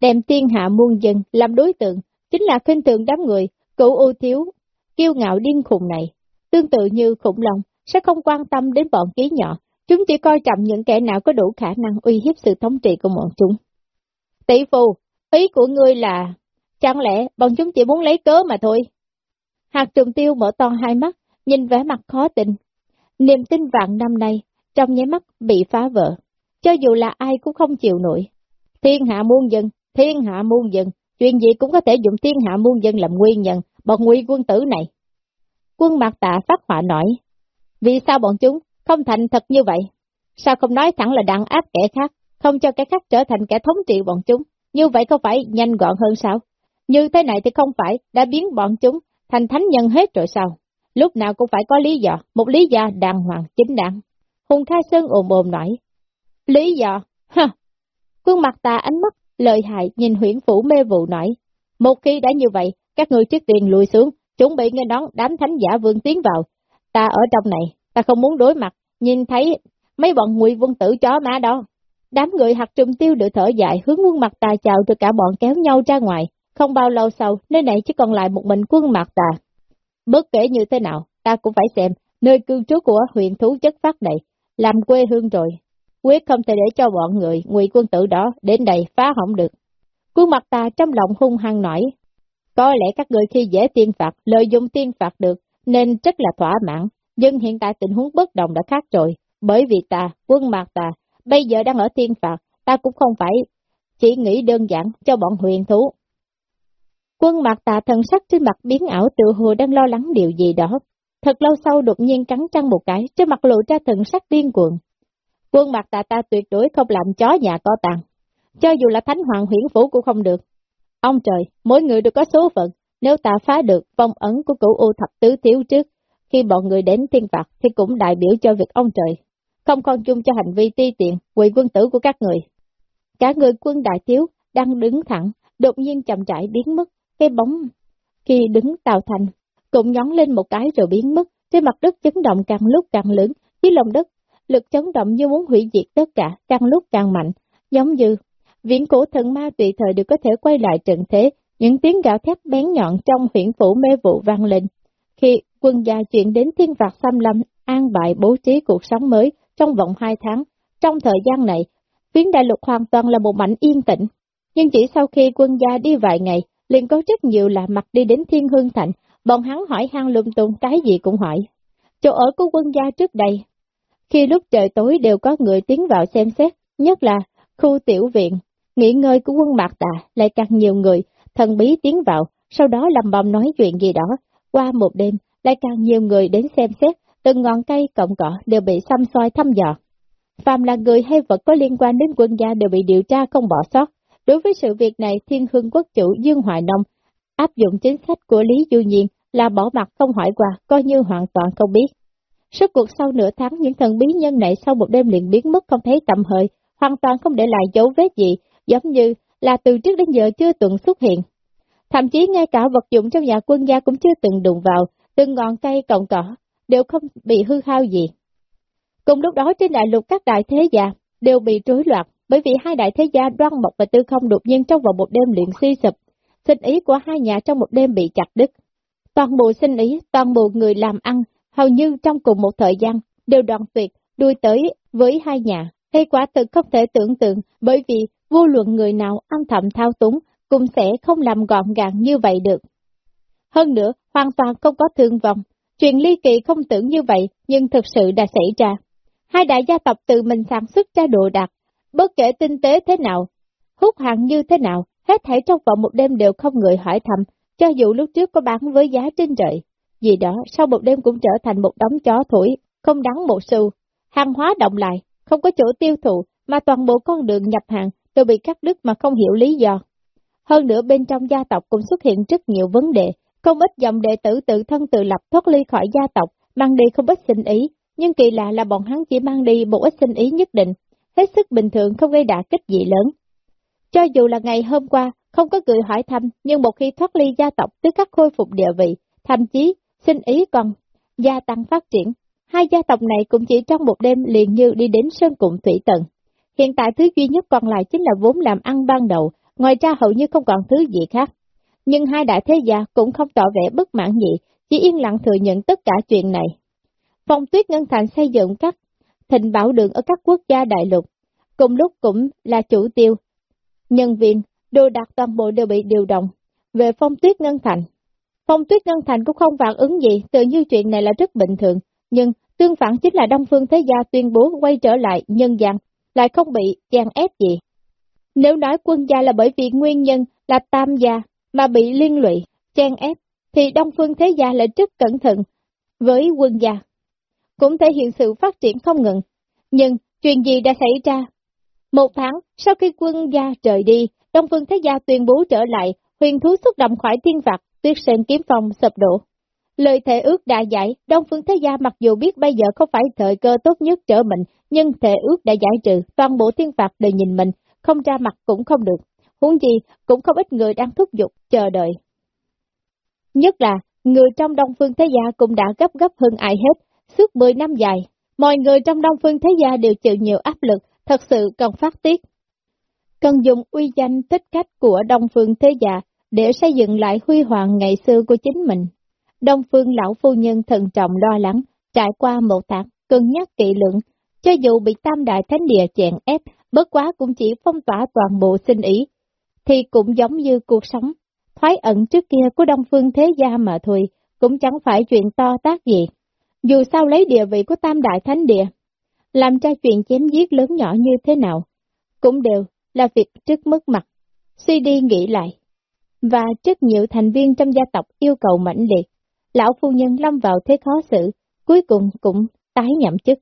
S1: Đem thiên hạ muôn dân làm đối tượng, chính là khinh thường đám người, cựu ưu thiếu, kiêu ngạo điên khùng này. Tương tự như khủng long, sẽ không quan tâm đến bọn ký nhỏ, chúng chỉ coi trọng những kẻ nào có đủ khả năng uy hiếp sự thống trị của bọn chúng. Tỷ phù, ý của ngươi là, chẳng lẽ bọn chúng chỉ muốn lấy cớ mà thôi? Hạt trùng tiêu mở to hai mắt, nhìn vẻ mặt khó tin. Niềm tin vạn năm nay, trong nháy mắt bị phá vỡ. Cho dù là ai cũng không chịu nổi. Thiên hạ muôn dân, thiên hạ muôn dân, chuyện gì cũng có thể dùng thiên hạ muôn dân làm nguyên nhân, bọn nguy quân tử này. Quân mặt tạ phát họa nổi. vì sao bọn chúng không thành thật như vậy? Sao không nói thẳng là đàn áp kẻ khác, không cho kẻ khác trở thành kẻ thống trị bọn chúng? Như vậy có phải nhanh gọn hơn sao? Như thế này thì không phải đã biến bọn chúng thành thánh nhân hết rồi sao? Lúc nào cũng phải có lý do, một lý do đàng hoàng, chính đáng. Hùng Khai Sơn ồm ồm nói. Lý do? Ha! Quân mặt ta ánh mắt, lợi hại nhìn huyển phủ mê vụ nói. Một khi đã như vậy, các người trước tiên lùi xuống, chuẩn bị nghe đón đám thánh giả vương tiến vào. Ta ở trong này, ta không muốn đối mặt, nhìn thấy mấy bọn ngụy quân tử chó má đó. Đám người hạt trùm tiêu được thở dài hướng quân mặt tà chào từ cả bọn kéo nhau ra ngoài. Không bao lâu sau, nơi này chỉ còn lại một mình quân mặt tà. Bất kể như thế nào, ta cũng phải xem, nơi cư trú của huyện thú chất phát này, làm quê hương rồi. Quyết không thể để cho bọn người ngụy quân tử đó đến đây phá hỏng được. Quân mặt ta trong lòng hung hăng nổi. Có lẽ các người khi dễ tiên phạt, lợi dụng tiên phạt được, nên rất là thỏa mãn. Nhưng hiện tại tình huống bất đồng đã khác rồi, bởi vì ta, quân mặt ta, bây giờ đang ở tiên phạt, ta cũng không phải chỉ nghĩ đơn giản cho bọn huyền thú. Quân mặt tà thần sắc trên mặt biến ảo tự hồ đang lo lắng điều gì đó. Thật lâu sau đột nhiên cắn trăng một cái, trên mặt lộ ra thần sắc điên cuồng. Quân mặt tà ta tuyệt đối không làm chó nhà co tàn. Cho dù là thánh hoàng huyển phủ cũng không được. Ông trời, mỗi người đều có số phận, nếu ta phá được phong ấn của cửu u thập tứ thiếu trước, khi bọn người đến thiên phạt thì cũng đại biểu cho việc ông trời, không con chung cho hành vi ti tiện, quỷ quân tử của các người. Cả người quân đại thiếu đang đứng thẳng, đột nhiên chậm rãi biến mất, cái bóng khi đứng tạo thành, cũng nhón lên một cái rồi biến mất, trên mặt đất chấn động càng lúc càng lớn, dưới lòng đất, lực chấn động như muốn hủy diệt tất cả, càng lúc càng mạnh, giống như viễn cổ thần ma tùy thời đều có thể quay lại trận thế, những tiếng gạo thét bén nhọn trong huyện phủ mê vụ vang lên. Khi quân gia chuyển đến thiên phạt xâm lâm, an bại bố trí cuộc sống mới trong vòng hai tháng, trong thời gian này, phiến đại lục hoàn toàn là một mảnh yên tĩnh. Nhưng chỉ sau khi quân gia đi vài ngày, liền có rất nhiều là mặt đi đến Thiên Hương Thành, bọn hắn hỏi hang lung tung cái gì cũng hỏi. Chỗ ở của quân gia trước đây, khi lúc trời tối đều có người tiến vào xem xét, nhất là khu tiểu viện, nghỉ ngơi của quân Mạc Tà lại càng nhiều người, thần bí tiến vào, sau đó lầm bầm nói chuyện gì đó, qua một đêm lại càng nhiều người đến xem xét, từng ngọn cây cọng cỏ đều bị xăm soi thăm dò. Phàm là người hay vật có liên quan đến quân gia đều bị điều tra không bỏ sót, Đối với sự việc này, Thiên Hương Quốc chủ Dương Hoài Nông áp dụng chính sách của Lý Du Nhiên là bỏ mặt không hỏi qua, coi như hoàn toàn không biết. Suốt cuộc sau nửa tháng, những thần bí nhân này sau một đêm liền biến mất không thấy tầm hơi, hoàn toàn không để lại dấu vết gì, giống như là từ trước đến giờ chưa từng xuất hiện. Thậm chí ngay cả vật dụng trong nhà quân gia cũng chưa từng đụng vào, từng ngọn cây cọng cỏ, đều không bị hư hao gì. Cùng lúc đó trên đại lục các đại thế gia đều bị rối loạn, bởi vì hai đại thế gia đoan mộc và tư không đột nhiên trong vào một đêm liền suy sụp, sinh ý của hai nhà trong một đêm bị chặt đứt. Toàn bộ sinh ý, toàn bộ người làm ăn, hầu như trong cùng một thời gian, đều đoạn tuyệt, đuôi tới với hai nhà. Hay quả thực không thể tưởng tượng, bởi vì vô luận người nào âm thầm thao túng, cũng sẽ không làm gọn gàng như vậy được. Hơn nữa, hoàn toàn không có thương vong. Chuyện ly kỳ không tưởng như vậy, nhưng thực sự đã xảy ra. Hai đại gia tộc tự mình sản xuất ra đồ đạc, Bất kể tinh tế thế nào, hút hàng như thế nào, hết thảy trong vòng một đêm đều không người hỏi thăm. cho dù lúc trước có bán với giá trên trời. Vì đó, sau một đêm cũng trở thành một đống chó thổi, không đáng một xu. Hàng hóa động lại, không có chỗ tiêu thụ, mà toàn bộ con đường nhập hàng đều bị cắt đứt mà không hiểu lý do. Hơn nữa bên trong gia tộc cũng xuất hiện rất nhiều vấn đề, không ít dòng đệ tử tự thân tự lập thoát ly khỏi gia tộc, mang đi không ít sinh ý, nhưng kỳ lạ là bọn hắn chỉ mang đi một ít sinh ý nhất định, hết sức bình thường không gây đả kích gì lớn. Cho dù là ngày hôm qua, không có người hỏi thăm, nhưng một khi thoát ly gia tộc tức khắc khôi phục địa vị, thậm chí sinh ý còn gia tăng phát triển. Hai gia tộc này cũng chỉ trong một đêm liền như đi đến sơn cụm thủy tận. Hiện tại thứ duy nhất còn lại chính là vốn làm ăn ban đầu, ngoài ra hầu như không còn thứ gì khác. Nhưng hai đại thế gia cũng không tỏ vẻ bất mãn gì, chỉ yên lặng thừa nhận tất cả chuyện này. Phong tuyết ngân thành xây dựng các thịnh bảo đường ở các quốc gia đại lục, cùng lúc cũng là chủ tiêu. Nhân viên, đồ đạc toàn bộ đều bị điều động. Về phong tuyết ngân thành, phong tuyết ngân thành cũng không phản ứng gì, tự như chuyện này là rất bình thường, nhưng tương phản chính là Đông Phương Thế Gia tuyên bố quay trở lại nhân gian, lại không bị gian ép gì. Nếu nói quân gia là bởi vì nguyên nhân là tam gia mà bị liên lụy, chen ép, thì Đông Phương Thế Gia lại rất cẩn thận với quân gia. Cũng thể hiện sự phát triển không ngừng. Nhưng, chuyện gì đã xảy ra? Một tháng sau khi quân gia rời đi, Đông Phương Thế Gia tuyên bố trở lại, huyền thú xuất động khỏi thiên phạt, tuyết sơn kiếm phong sập đổ. Lời thể ước đã giải, Đông Phương Thế Gia mặc dù biết bây giờ không phải thời cơ tốt nhất trở mình, nhưng thể ước đã giải trừ, toàn bộ thiên phạt đều nhìn mình, không ra mặt cũng không được. Huống gì, cũng không ít người đang thúc giục, chờ đợi. Nhất là, người trong Đông Phương Thế Gia cũng đã gấp gấp hơn ai hết, suốt 10 năm dài, mọi người trong Đông Phương Thế Gia đều chịu nhiều áp lực, thật sự cần phát tiết. Cần dùng uy danh tích cách của Đông Phương Thế Gia để xây dựng lại huy hoàng ngày xưa của chính mình. Đông Phương lão phu nhân thận trọng lo lắng, trải qua một tháng, cân nhắc kỹ lưỡng, cho dù bị tam đại thánh địa chèn ép, bất quá cũng chỉ phong tỏa toàn bộ sinh ý, thì cũng giống như cuộc sống thoái ẩn trước kia của Đông Phương Thế Gia mà thôi, cũng chẳng phải chuyện to tác gì. Dù sao lấy địa vị của Tam Đại Thánh Địa, làm ra chuyện chém giết lớn nhỏ như thế nào, cũng đều là việc trước mức mặt. Suy đi nghĩ lại, và rất nhiều thành viên trong gia tộc yêu cầu mãnh liệt, lão phu nhân lâm vào thế khó xử, cuối cùng cũng tái nhậm chức.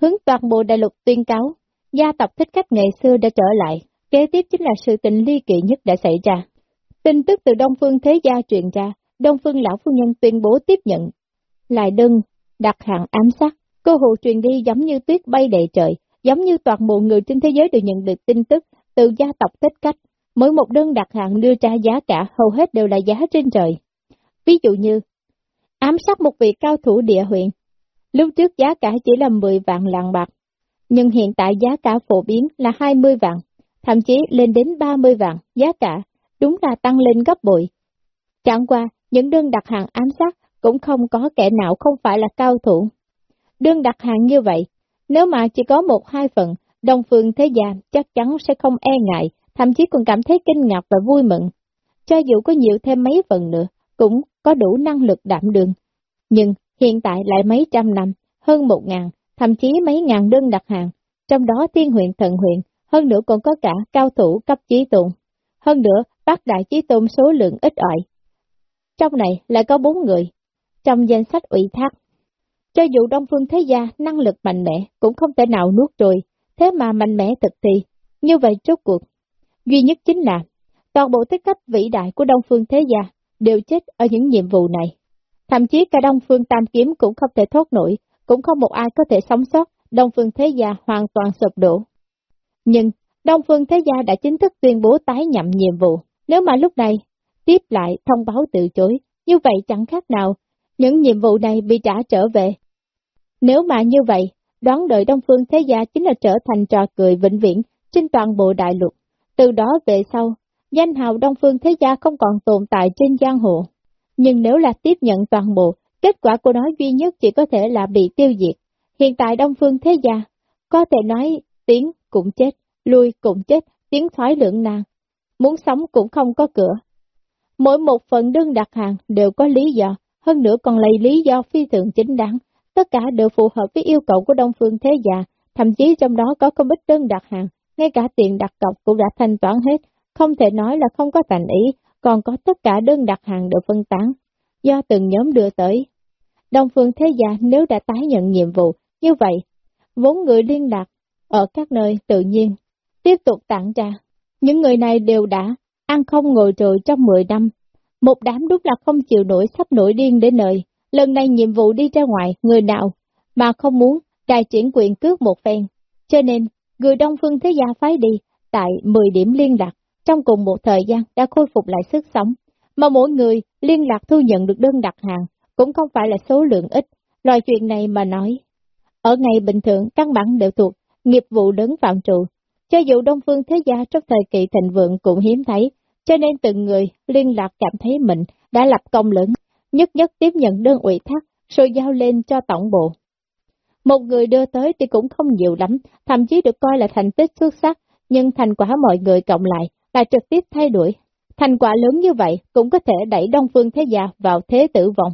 S1: Hướng toàn bộ đại lục tuyên cáo, gia tộc thích khách ngày xưa đã trở lại, kế tiếp chính là sự tình ly kỳ nhất đã xảy ra. Tin tức từ Đông Phương Thế Gia truyền ra, Đông Phương Lão Phu Nhân tuyên bố tiếp nhận. Lại đơn, đặt hàng ám sát, cơ hội truyền đi giống như tuyết bay đầy trời, giống như toàn bộ người trên thế giới đều nhận được tin tức từ gia tộc tích cách. Mỗi một đơn đặt hàng đưa ra giá cả hầu hết đều là giá trên trời. Ví dụ như, ám sát một vị cao thủ địa huyện, lúc trước giá cả chỉ là 10 vạn lạng bạc, nhưng hiện tại giá cả phổ biến là 20 vạn, thậm chí lên đến 30 vạn, giá cả đúng là tăng lên gấp bội. Chẳng qua, những đơn đặt hàng ám sát cũng không có kẻ nào không phải là cao thủ. Đơn đặt hàng như vậy, nếu mà chỉ có một hai phần, đồng phương thế gia chắc chắn sẽ không e ngại, thậm chí còn cảm thấy kinh ngạc và vui mừng. Cho dù có nhiều thêm mấy phần nữa, cũng có đủ năng lực đảm đường. Nhưng hiện tại lại mấy trăm năm, hơn một ngàn, thậm chí mấy ngàn đơn đặt hàng, trong đó thiên huyện thần huyện, hơn nữa còn có cả cao thủ cấp trí tôn. Hơn nữa, bác đại chí tôn số lượng ít ỏi. Trong này lại có bốn người, trong danh sách ủy thác. Cho dù Đông Phương Thế Gia năng lực mạnh mẽ cũng không thể nào nuốt trôi, thế mà mạnh mẽ thực thi. Như vậy rốt cuộc, duy nhất chính là toàn bộ tích cách vĩ đại của Đông Phương Thế Gia đều chết ở những nhiệm vụ này. Thậm chí cả Đông Phương Tam Kiếm cũng không thể thoát nổi, cũng không một ai có thể sống sót, Đông Phương Thế Gia hoàn toàn sụp đổ. Nhưng, Đông Phương Thế Gia đã chính thức tuyên bố tái nhậm nhiệm vụ. Nếu mà lúc này, tiếp lại thông báo từ chối, như vậy chẳng khác nào, những nhiệm vụ này bị trả trở về. Nếu mà như vậy, đoán đợi Đông Phương Thế Gia chính là trở thành trò cười vĩnh viễn trên toàn bộ đại lục. Từ đó về sau, danh hào Đông Phương Thế Gia không còn tồn tại trên giang hồ. Nhưng nếu là tiếp nhận toàn bộ, kết quả của nó duy nhất chỉ có thể là bị tiêu diệt. Hiện tại Đông Phương Thế Gia, có thể nói tiếng cũng chết, lui cũng chết, tiếng thoái lượng nan, muốn sống cũng không có cửa. Mỗi một phần đơn đặt hàng đều có lý do, hơn nữa còn lấy lý do phi thường chính đáng, tất cả đều phù hợp với yêu cầu của Đông Phương Thế Già, thậm chí trong đó có không ít đơn đặt hàng, ngay cả tiền đặt cọc cũng đã thanh toán hết, không thể nói là không có thành ý, còn có tất cả đơn đặt hàng được phân tán, do từng nhóm đưa tới. Đông Phương Thế Già nếu đã tái nhận nhiệm vụ, như vậy, vốn người liên lạc ở các nơi tự nhiên, tiếp tục tặng ra. Những người này đều đã ăn không ngồi rồi trong 10 năm. Một đám đúng là không chịu nổi sắp nổi điên đến nơi. Lần này nhiệm vụ đi ra ngoài, người nào mà không muốn đại chuyển quyền cướp một phen. Cho nên, người Đông Phương Thế Gia phái đi tại 10 điểm liên lạc, trong cùng một thời gian đã khôi phục lại sức sống. Mà mỗi người liên lạc thu nhận được đơn đặt hàng, cũng không phải là số lượng ít. Loại chuyện này mà nói, ở ngày bình thường căn bản đều thuộc nghiệp vụ lớn phạm trụ, cho dù Đông Phương Thế Gia trong thời kỳ thịnh vượng cũng hiếm thấy, cho nên từng người liên lạc cảm thấy mình đã lập công lớn, nhất nhất tiếp nhận đơn ủy thác, rồi giao lên cho tổng bộ. Một người đưa tới thì cũng không nhiều lắm, thậm chí được coi là thành tích xuất sắc, nhưng thành quả mọi người cộng lại là trực tiếp thay đổi. Thành quả lớn như vậy cũng có thể đẩy Đông Phương Thế Gia vào thế tử vong.